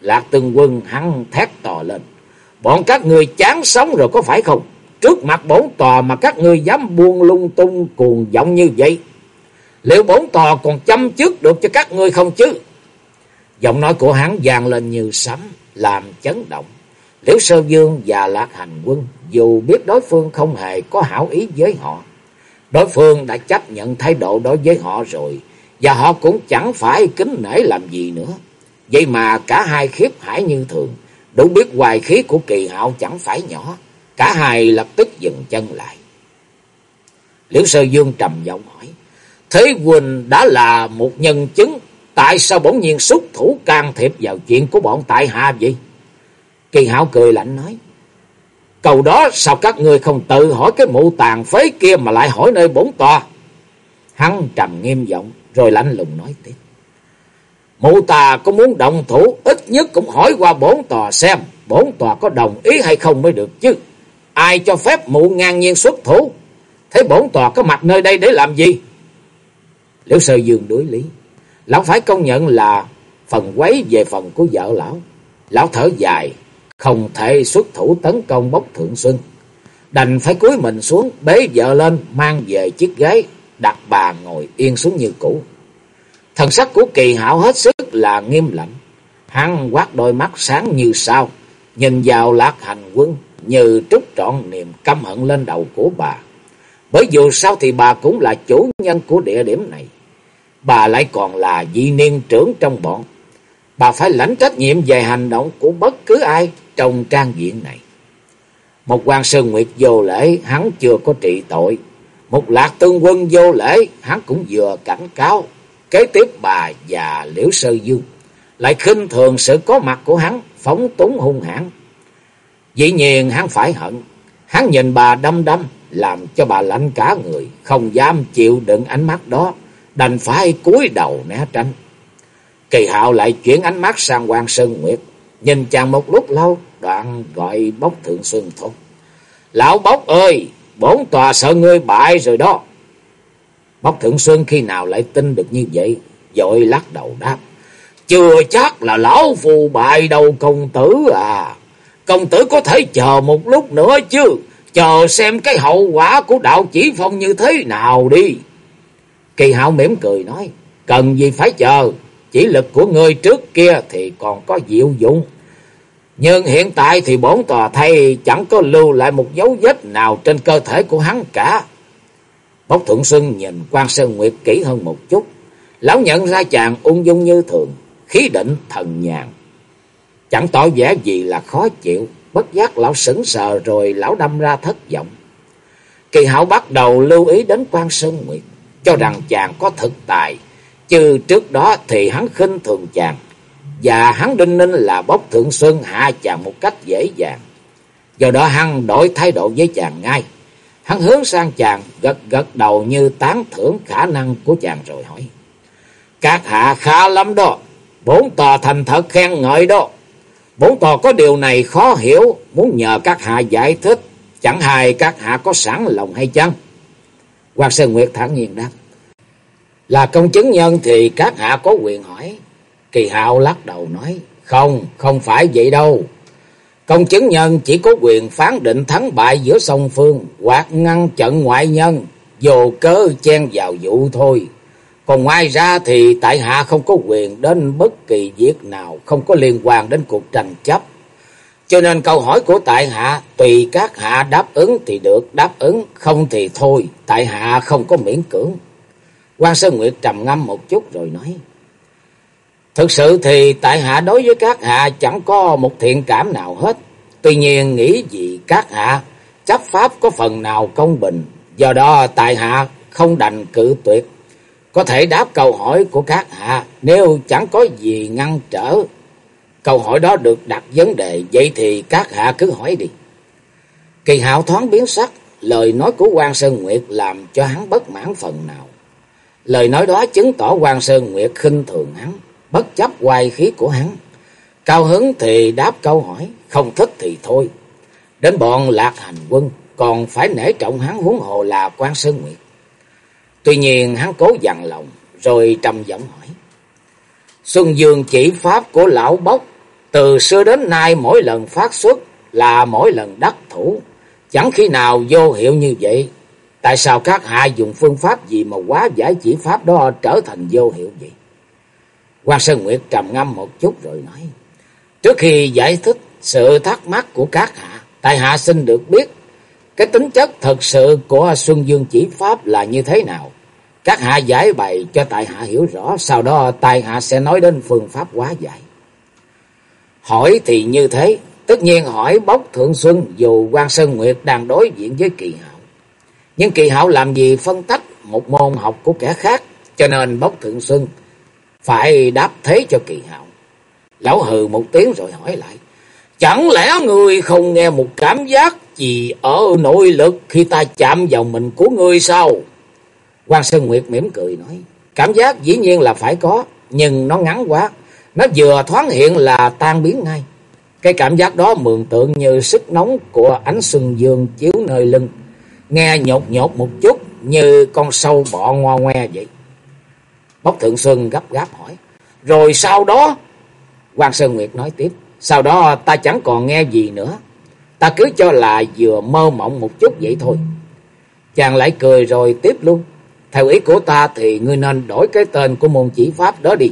Lạc Tường Quân hăng thét to lên. Bọn các người chán sống rồi có phải không? Trước mặt bốn tòa mà các ngươi dám buông lung tung cuồng vọng như vậy. Liệu bốn tòa còn chăm chức được cho các ngươi không chứ? Giọng nói của hắn vang lên như sấm làm chấn động. Liễu Sơ Dương và Lạc Hành Quân dù biết đối phương không hề có hảo ý với họ. Đối phương đã chấp nhận thái độ đối với họ rồi và họ cũng chẳng phải kính nể làm gì nữa. Vậy mà cả hai khiếp hải như thường, đủ biết hoài khí của kỳ hạo chẳng phải nhỏ. Cả hai lập tức dừng chân lại. Liễu Sơ Dương trầm giọng hỏi, Thế Quỳnh đã là một nhân chứng Tại sao bỗng nhiên xuất thủ can thiệp vào chuyện của bọn tại hạ vậy? Kỳ hạo cười lạnh nói. Cầu đó sao các ngươi không tự hỏi cái mụ tàn phế kia mà lại hỏi nơi bổn tòa? Hắn trầm nghiêm giọng rồi lạnh lùng nói tiếp. Mụ tà có muốn động thủ ít nhất cũng hỏi qua bốn tòa xem bốn tòa có đồng ý hay không mới được chứ. Ai cho phép mụ ngang nhiên xuất thủ? Thế bổn tòa có mặt nơi đây để làm gì? Liễu sơ dương đối lý. Lão phải công nhận là phần quấy về phần của vợ lão. Lão thở dài, không thể xuất thủ tấn công bốc thượng xuân. Đành phải cúi mình xuống, bế vợ lên, mang về chiếc ghế, đặt bà ngồi yên xuống như cũ. Thần sắc của kỳ hảo hết sức là nghiêm lạnh. Hắn quát đôi mắt sáng như sao, nhìn vào lạc hành quân như trút trọn niềm căm hận lên đầu của bà. Bởi dù sao thì bà cũng là chủ nhân của địa điểm này bà lại còn là vị niên trưởng trong bọn. Bà phải lãnh trách nhiệm về hành động của bất cứ ai trong trang diện này. Một quan sơn nguyệt vô lễ, hắn chưa có trị tội. Một lạc tương quân vô lễ, hắn cũng vừa cảnh cáo. Kế tiếp bà và Liễu Sơ Dương. lại khinh thường sự có mặt của hắn, phóng túng hung hãn. Dĩ nhiên hắn phải hận, hắn nhìn bà đâm đâm, làm cho bà lạnh cả người, không dám chịu đựng ánh mắt đó, đành phải cúi đầu né tránh. Kỳ hạo lại chuyển ánh mắt sang quan Sơn Nguyệt, nhìn chàng một lúc lâu, đoạn gọi bốc thượng xuân thốt. Lão bốc ơi, bốn tòa sợ ngươi bại rồi đó. Bốc thượng Sơn khi nào lại tin được như vậy, dội lắc đầu đáp. Chưa chắc là lão phù bại đâu công tử à. Công tử có thể chờ một lúc nữa chứ. Chờ xem cái hậu quả của đạo chỉ phong như thế nào đi. Kỳ hạo mỉm cười nói. Cần gì phải chờ. Chỉ lực của ngươi trước kia thì còn có diệu dụng. Nhưng hiện tại thì bổn tòa thay chẳng có lưu lại một dấu vết nào trên cơ thể của hắn cả. Bốc Thuận Sưng nhìn quan Sơn Nguyệt kỹ hơn một chút. Lão nhận ra chàng ung dung như thường, khí định thần nhàn. Chẳng tỏ vẻ gì là khó chịu, bất giác lão sững sờ rồi lão đâm ra thất vọng. Kỳ hảo bắt đầu lưu ý đến quan Sơn Nguyệt, cho rằng chàng có thực tài, chứ trước đó thì hắn khinh thường chàng, và hắn đinh ninh là bốc thượng xuân hạ chàng một cách dễ dàng. Do đó hắn đổi thái độ với chàng ngay. Hắn hướng sang chàng, gật gật đầu như tán thưởng khả năng của chàng rồi hỏi. Các hạ khá lắm đó, bốn tòa thành thật khen ngợi đó. Bốn tòa có điều này khó hiểu, muốn nhờ các hạ giải thích, chẳng hài các hạ có sẵn lòng hay chăng? Hoàng Sơn Nguyệt thẳng nhiên đáp. Là công chứng nhân thì các hạ có quyền hỏi. Kỳ hạo lắc đầu nói, không, không phải vậy đâu. Công chứng nhân chỉ có quyền phán định thắng bại giữa song phương hoặc ngăn chặn ngoại nhân, vô cớ chen vào vụ thôi. Còn ngoài ra thì tại hạ không có quyền đến bất kỳ việc nào không có liên quan đến cuộc tranh chấp. Cho nên câu hỏi của tại hạ tùy các hạ đáp ứng thì được đáp ứng, không thì thôi, tại hạ không có miễn cưỡng. quan Sơn Nguyệt trầm ngâm một chút rồi nói. Thực sự thì tại hạ đối với các hạ chẳng có một thiện cảm nào hết. Tuy nhiên nghĩ gì các hạ, chấp pháp có phần nào công bình. Do đó tại hạ không đành cự tuyệt. Có thể đáp câu hỏi của các hạ, nếu chẳng có gì ngăn trở. Câu hỏi đó được đặt vấn đề. Vậy thì các hạ cứ hỏi đi. Kỳ hạo thoáng biến sắc. Lời nói của quan Sơn Nguyệt làm cho hắn bất mãn phần nào. Lời nói đó chứng tỏ quan Sơn Nguyệt khinh thường hắn bất chấp hoài khí của hắn. Cao hứng thì đáp câu hỏi, không thích thì thôi. Đến bọn lạc hành quân, còn phải nể trọng hắn huống hồ là quan Sơn Nguyệt. Tuy nhiên hắn cố dằn lòng, rồi trầm giọng hỏi. Xuân Dương chỉ pháp của lão bốc, từ xưa đến nay mỗi lần phát xuất là mỗi lần đắc thủ. Chẳng khi nào vô hiệu như vậy. Tại sao các hạ dùng phương pháp gì mà quá giải chỉ pháp đó trở thành vô hiệu vậy? Quan Sơn Nguyệt trầm ngâm một chút rồi nói. Trước khi giải thích sự thắc mắc của các hạ, tại hạ xin được biết cái tính chất thật sự của Xuân Dương chỉ pháp là như thế nào. Các hạ giải bày cho tại hạ hiểu rõ, sau đó tại hạ sẽ nói đến phương pháp quá giải. Hỏi thì như thế, tất nhiên hỏi bốc Thượng Xuân dù quan Sơn Nguyệt đang đối diện với kỳ hạo. Nhưng kỳ hạo làm gì phân tách một môn học của kẻ khác, cho nên bốc Thượng Xuân phải đáp thế cho kỳ hạo. Lão hừ một tiếng rồi hỏi lại. Chẳng lẽ người không nghe một cảm giác gì ở nội lực khi ta chạm vào mình của người sao? Quan Sơn Nguyệt mỉm cười nói. Cảm giác dĩ nhiên là phải có. Nhưng nó ngắn quá. Nó vừa thoáng hiện là tan biến ngay. Cái cảm giác đó mường tượng như sức nóng của ánh xuân dương chiếu nơi lưng. Nghe nhột nhột một chút như con sâu bọ ngoa ngoe vậy. Bốc Thượng Sơn gấp gáp hỏi. Rồi sau đó? Hoàng Sơn Nguyệt nói tiếp. Sau đó ta chẳng còn nghe gì nữa. Ta cứ cho là vừa mơ mộng một chút vậy thôi. Chàng lại cười rồi tiếp luôn. Theo ý của ta thì ngươi nên đổi cái tên của môn chỉ pháp đó đi.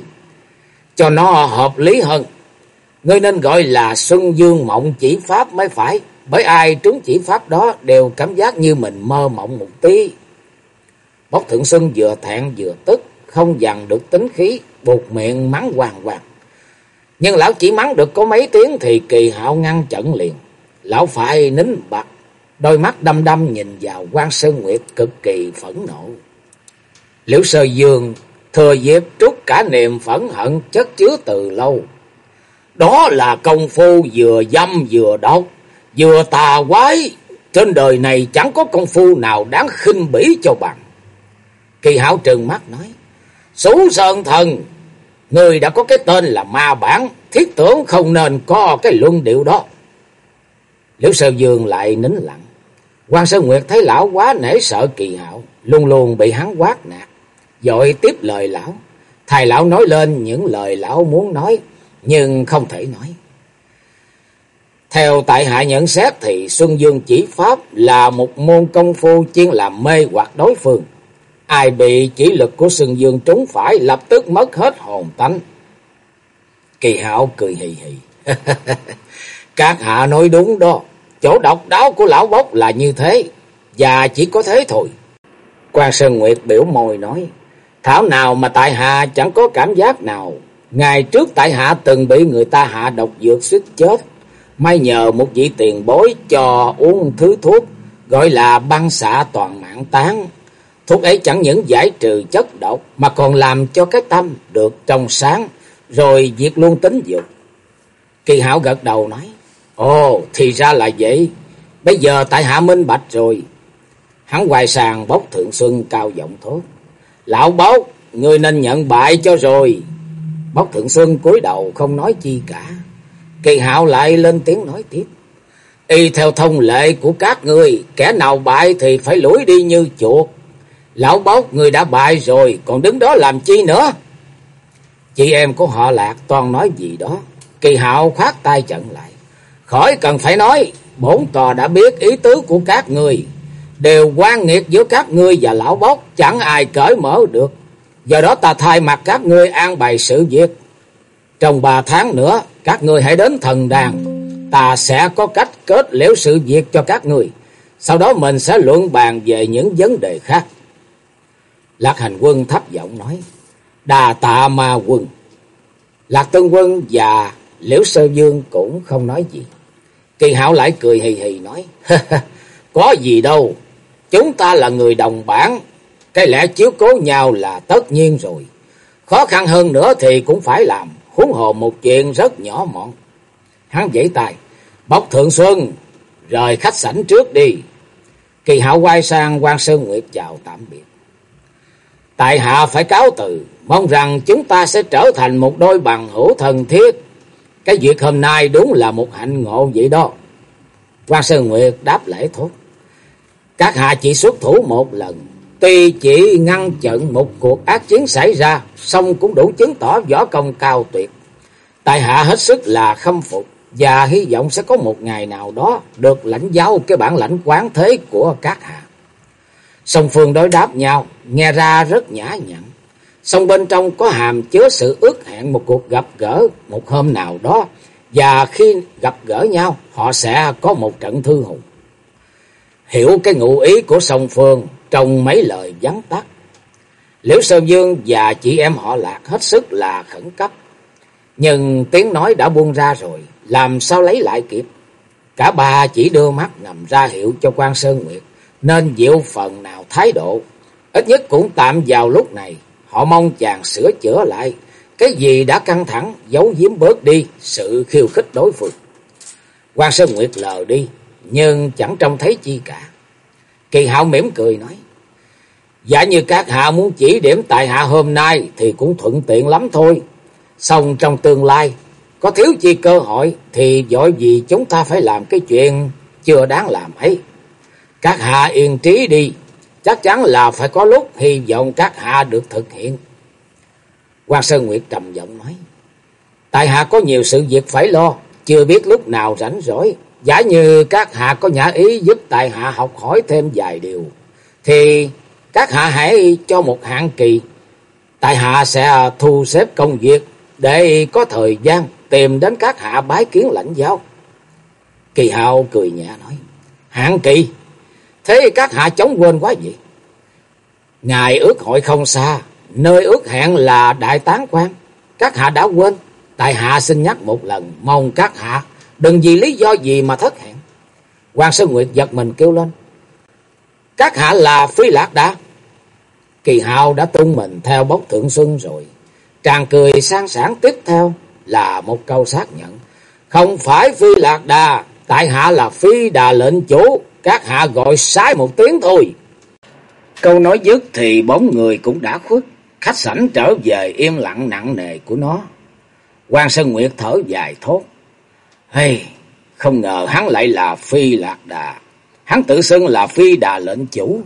Cho nó hợp lý hơn. Ngươi nên gọi là Xuân Dương Mộng chỉ pháp mới phải. Bởi ai trúng chỉ pháp đó đều cảm giác như mình mơ mộng một tí. Bốc Thượng Xuân vừa thẹn vừa tức không dằn được tính khí, buộc miệng mắng hoàng hoàng. Nhưng lão chỉ mắng được có mấy tiếng thì kỳ hạo ngăn chặn liền. Lão phải nín bặt, đôi mắt đăm đăm nhìn vào quan Sơn Nguyệt cực kỳ phẫn nộ. Liễu Sơ Dương thừa dịp trúc cả niềm phẫn hận chất chứa từ lâu. Đó là công phu vừa dâm vừa độc, vừa tà quái. Trên đời này chẳng có công phu nào đáng khinh bỉ cho bằng. Kỳ hảo trừng mắt nói. Sú Sơn Thần, người đã có cái tên là ma bản, thiết tưởng không nên có cái luân điệu đó. Liễu sơn Dương lại nín lặng. quan Sơn Nguyệt thấy lão quá nể sợ kỳ hạo, luôn luôn bị hắn quát nạt. Dội tiếp lời lão. Thầy lão nói lên những lời lão muốn nói, nhưng không thể nói. Theo tại hạ nhận xét thì Xuân Dương chỉ pháp là một môn công phu chuyên làm mê hoặc đối phương. Ai bị chỉ lực của sừng Dương trúng phải lập tức mất hết hồn tánh. Kỳ hạo cười hì hì. Các hạ nói đúng đó. Chỗ độc đáo của lão bốc là như thế. Và chỉ có thế thôi. Quan Sơn Nguyệt biểu môi nói. Thảo nào mà tại hạ chẳng có cảm giác nào. Ngày trước tại hạ từng bị người ta hạ độc dược suýt chết. May nhờ một vị tiền bối cho uống thứ thuốc, gọi là băng xạ toàn mạng tán. Thuốc ấy chẳng những giải trừ chất độc mà còn làm cho cái tâm được trong sáng rồi diệt luôn tính dục. Kỳ hảo gật đầu nói. Ồ thì ra là vậy. Bây giờ tại hạ minh bạch rồi. Hắn hoài sàng bốc thượng xuân cao giọng thốt. Lão bốc, người nên nhận bại cho rồi. Bốc thượng xuân cúi đầu không nói chi cả. Kỳ hạo lại lên tiếng nói tiếp. Y theo thông lệ của các người, kẻ nào bại thì phải lủi đi như chuột. Lão bốc người đã bại rồi, còn đứng đó làm chi nữa? Chị em của họ lạc toàn nói gì đó. Kỳ hạo khoát tay chận lại. Khỏi cần phải nói, bổn tòa đã biết ý tứ của các người. Đều quan nghiệt giữa các ngươi và lão bốc, chẳng ai cởi mở được. Do đó ta thay mặt các ngươi an bày sự việc. Trong ba tháng nữa, các ngươi hãy đến thần đàn. Ta sẽ có cách kết liễu sự việc cho các ngươi. Sau đó mình sẽ luận bàn về những vấn đề khác. Lạc hành quân thấp giọng nói. Đà tạ ma quân. Lạc tân quân và liễu sơ dương cũng không nói gì. Kỳ hảo lại cười hì hì nói. Có gì đâu. Chúng ta là người đồng bản. Cái lẽ chiếu cố nhau là tất nhiên rồi. Khó khăn hơn nữa thì cũng phải làm. Huống hồ một chuyện rất nhỏ mọn. Hắn dãy tay. Bốc Thượng Xuân. Rời khách sảnh trước đi. Kỳ hạo quay sang quan Sơn Nguyệt chào tạm biệt. Tại hạ phải cáo từ. Mong rằng chúng ta sẽ trở thành một đôi bằng hữu thân thiết. Cái việc hôm nay đúng là một hạnh ngộ vậy đó. quan Sơn Nguyệt đáp lễ thốt. Các hạ chỉ xuất thủ một lần. Tuy chỉ ngăn chặn một cuộc ác chiến xảy ra, song cũng đủ chứng tỏ võ công cao tuyệt. Tại hạ hết sức là khâm phục và hy vọng sẽ có một ngày nào đó được lãnh giáo cái bản lãnh quán thế của các hạ. Song phương đối đáp nhau, nghe ra rất nhã nhặn. Song bên trong có hàm chứa sự ước hẹn một cuộc gặp gỡ một hôm nào đó. Và khi gặp gỡ nhau, họ sẽ có một trận thư hùng. Hiểu cái ngụ ý của song phương trong mấy lời vắn tắt. Liễu Sơn Dương và chị em họ lạc hết sức là khẩn cấp. Nhưng tiếng nói đã buông ra rồi, làm sao lấy lại kịp. Cả ba chỉ đưa mắt ngầm ra hiệu cho quan Sơn Nguyệt, nên dịu phần nào thái độ. Ít nhất cũng tạm vào lúc này, họ mong chàng sửa chữa lại. Cái gì đã căng thẳng, giấu giếm bớt đi sự khiêu khích đối phương. quan Sơn Nguyệt lờ đi, nhưng chẳng trông thấy chi cả. Kỳ hạo mỉm cười nói. Giả như các hạ muốn chỉ điểm tại hạ hôm nay thì cũng thuận tiện lắm thôi. Xong trong tương lai, có thiếu chi cơ hội thì giỏi gì chúng ta phải làm cái chuyện chưa đáng làm ấy. Các hạ yên trí đi, chắc chắn là phải có lúc hy vọng các hạ được thực hiện. Quan Sơn Nguyệt trầm giọng nói. Tại hạ có nhiều sự việc phải lo, chưa biết lúc nào rảnh rỗi. Giả như các hạ có nhã ý giúp tại hạ học hỏi thêm vài điều, thì các hạ hãy cho một hạn kỳ. Tại hạ sẽ thu xếp công việc để có thời gian tìm đến các hạ bái kiến lãnh giáo. Kỳ hào cười nhẹ nói, hạn kỳ, thế các hạ chống quên quá gì? Ngài ước hội không xa, nơi ước hẹn là đại tán quan. Các hạ đã quên, tại hạ xin nhắc một lần, mong các hạ đừng vì lý do gì mà thất hẹn. Quan Sơn Nguyệt giật mình kêu lên. Các hạ là phi lạc đã. Kỳ hào đã tung mình theo bốc thượng xuân rồi. Tràng cười sang sảng tiếp theo là một câu xác nhận. Không phải Phi Lạc Đà, tại hạ là Phi Đà lệnh chủ, các hạ gọi sai một tiếng thôi. Câu nói dứt thì bóng người cũng đã khuất, khách sảnh trở về im lặng nặng nề của nó. quan Sơn Nguyệt thở dài thốt. Hey, không ngờ hắn lại là Phi Lạc Đà. Hắn tự xưng là Phi Đà lệnh chủ.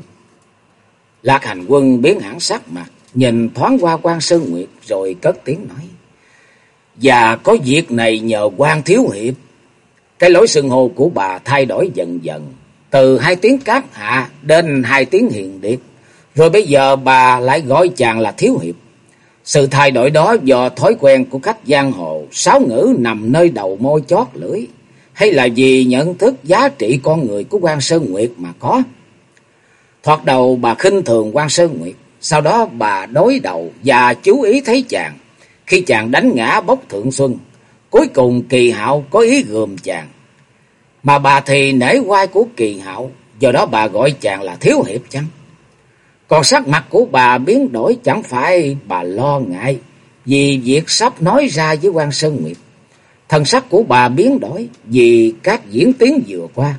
Lạc hành quân biến hẳn sắc mặt, nhìn thoáng qua quan Sơn Nguyệt rồi cất tiếng nói. Và có việc này nhờ quan thiếu hiệp. Cái lối xưng hô của bà thay đổi dần dần. Từ hai tiếng cáp hạ đến hai tiếng hiền điệp. Rồi bây giờ bà lại gọi chàng là thiếu hiệp. Sự thay đổi đó do thói quen của khách giang hồ, sáu ngữ nằm nơi đầu môi chót lưỡi, hay là vì nhận thức giá trị con người của quan Sơn Nguyệt mà có. Thoạt đầu bà khinh thường quan Sơn Nguyệt, sau đó bà đối đầu và chú ý thấy chàng. Khi chàng đánh ngã bốc thượng xuân, cuối cùng kỳ hạo có ý gườm chàng. Mà bà thì nể quai của kỳ hạo, do đó bà gọi chàng là thiếu hiệp chăng? Còn sắc mặt của bà biến đổi chẳng phải bà lo ngại vì việc sắp nói ra với quan Sơn Nguyệt. Thần sắc của bà biến đổi vì các diễn tiến vừa qua.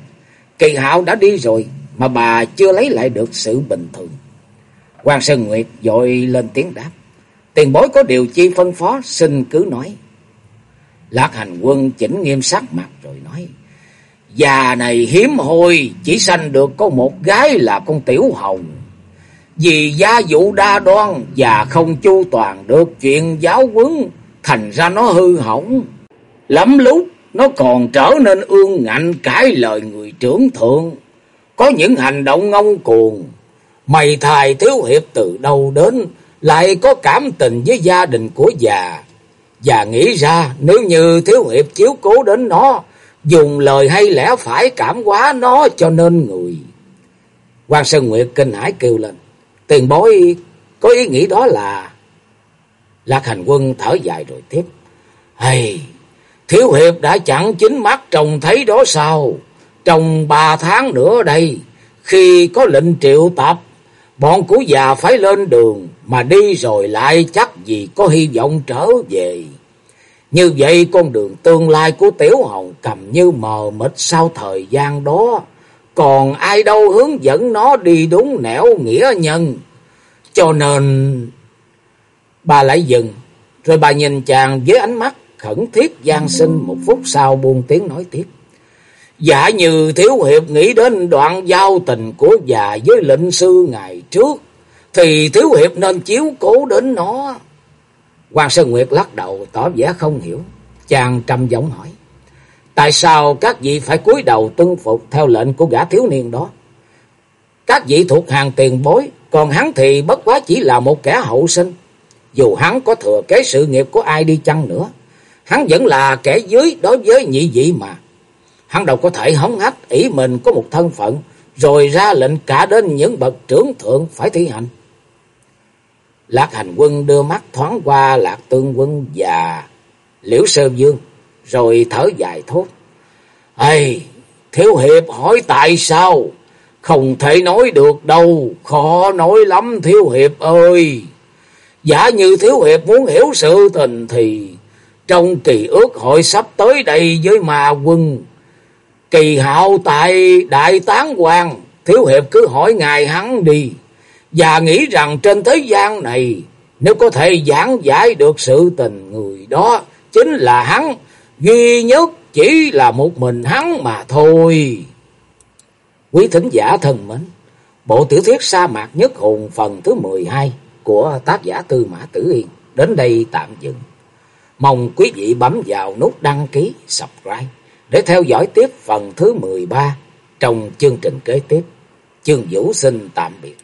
Kỳ hạo đã đi rồi mà bà chưa lấy lại được sự bình thường. quan Sơn Nguyệt dội lên tiếng đáp. Tiền bối có điều chi phân phó xin cứ nói. Lạc hành quân chỉnh nghiêm sắc mặt rồi nói. Già này hiếm hoi chỉ sanh được có một gái là con tiểu hồng. Vì gia vụ đa đoan và không chu toàn được chuyện giáo huấn, thành ra nó hư hỏng. Lắm lúc nó còn trở nên ương ngạnh cãi lời người trưởng thượng, có những hành động ngông cuồng. Mày thài thiếu hiệp từ đâu đến, lại có cảm tình với gia đình của già. Già nghĩ ra nếu như thiếu hiệp chiếu cố đến nó, dùng lời hay lẽ phải cảm hóa nó cho nên người. quan Sơn Nguyệt kinh hãi kêu lên. Tiền bối có ý nghĩ đó là... Lạc hành quân thở dài rồi tiếp. Hay, thiếu hiệp đã chẳng chính mắt trông thấy đó sao? Trong ba tháng nữa đây, khi có lệnh triệu tập, bọn cũ già phải lên đường, mà đi rồi lại chắc gì có hy vọng trở về. Như vậy con đường tương lai của Tiểu Hồng cầm như mờ mịt sau thời gian đó. Còn ai đâu hướng dẫn nó đi đúng nẻo nghĩa nhân. Cho nên, bà lại dừng. Rồi bà nhìn chàng với ánh mắt khẩn thiết gian sinh một phút sau buông tiếng nói tiếp. Dạ như Thiếu Hiệp nghĩ đến đoạn giao tình của già với lệnh sư ngày trước. Thì Thiếu Hiệp nên chiếu cố đến nó. Hoàng Sơn Nguyệt lắc đầu tỏ vẻ không hiểu. Chàng trầm giọng hỏi. Tại sao các vị phải cúi đầu tuân phục theo lệnh của gã thiếu niên đó? Các vị thuộc hàng tiền bối, còn hắn thì bất quá chỉ là một kẻ hậu sinh. Dù hắn có thừa kế sự nghiệp của ai đi chăng nữa, hắn vẫn là kẻ dưới đối với nhị vị mà. Hắn đâu có thể hống hách ý mình có một thân phận, rồi ra lệnh cả đến những bậc trưởng thượng phải thi hành. Lạc hành quân đưa mắt thoáng qua lạc tương quân và liễu sơ dương, rồi thở dài thốt. Ây, thiếu hiệp hỏi tại sao? Không thể nói được đâu, khó nói lắm thiếu hiệp ơi. Giả như thiếu hiệp muốn hiểu sự tình thì trong kỳ ước hội sắp tới đây với ma quân. Kỳ hạo tại Đại Tán Hoàng, thiếu hiệp cứ hỏi ngài hắn đi. Và nghĩ rằng trên thế gian này, nếu có thể giảng giải được sự tình người đó, chính là hắn, duy nhất chỉ là một mình hắn mà thôi. Quý thính giả thân mến, bộ tiểu thuyết sa mạc nhất hùng phần thứ 12 của tác giả Tư Mã Tử Yên đến đây tạm dừng. Mong quý vị bấm vào nút đăng ký, subscribe để theo dõi tiếp phần thứ 13 trong chương trình kế tiếp. Chương Vũ xin tạm biệt.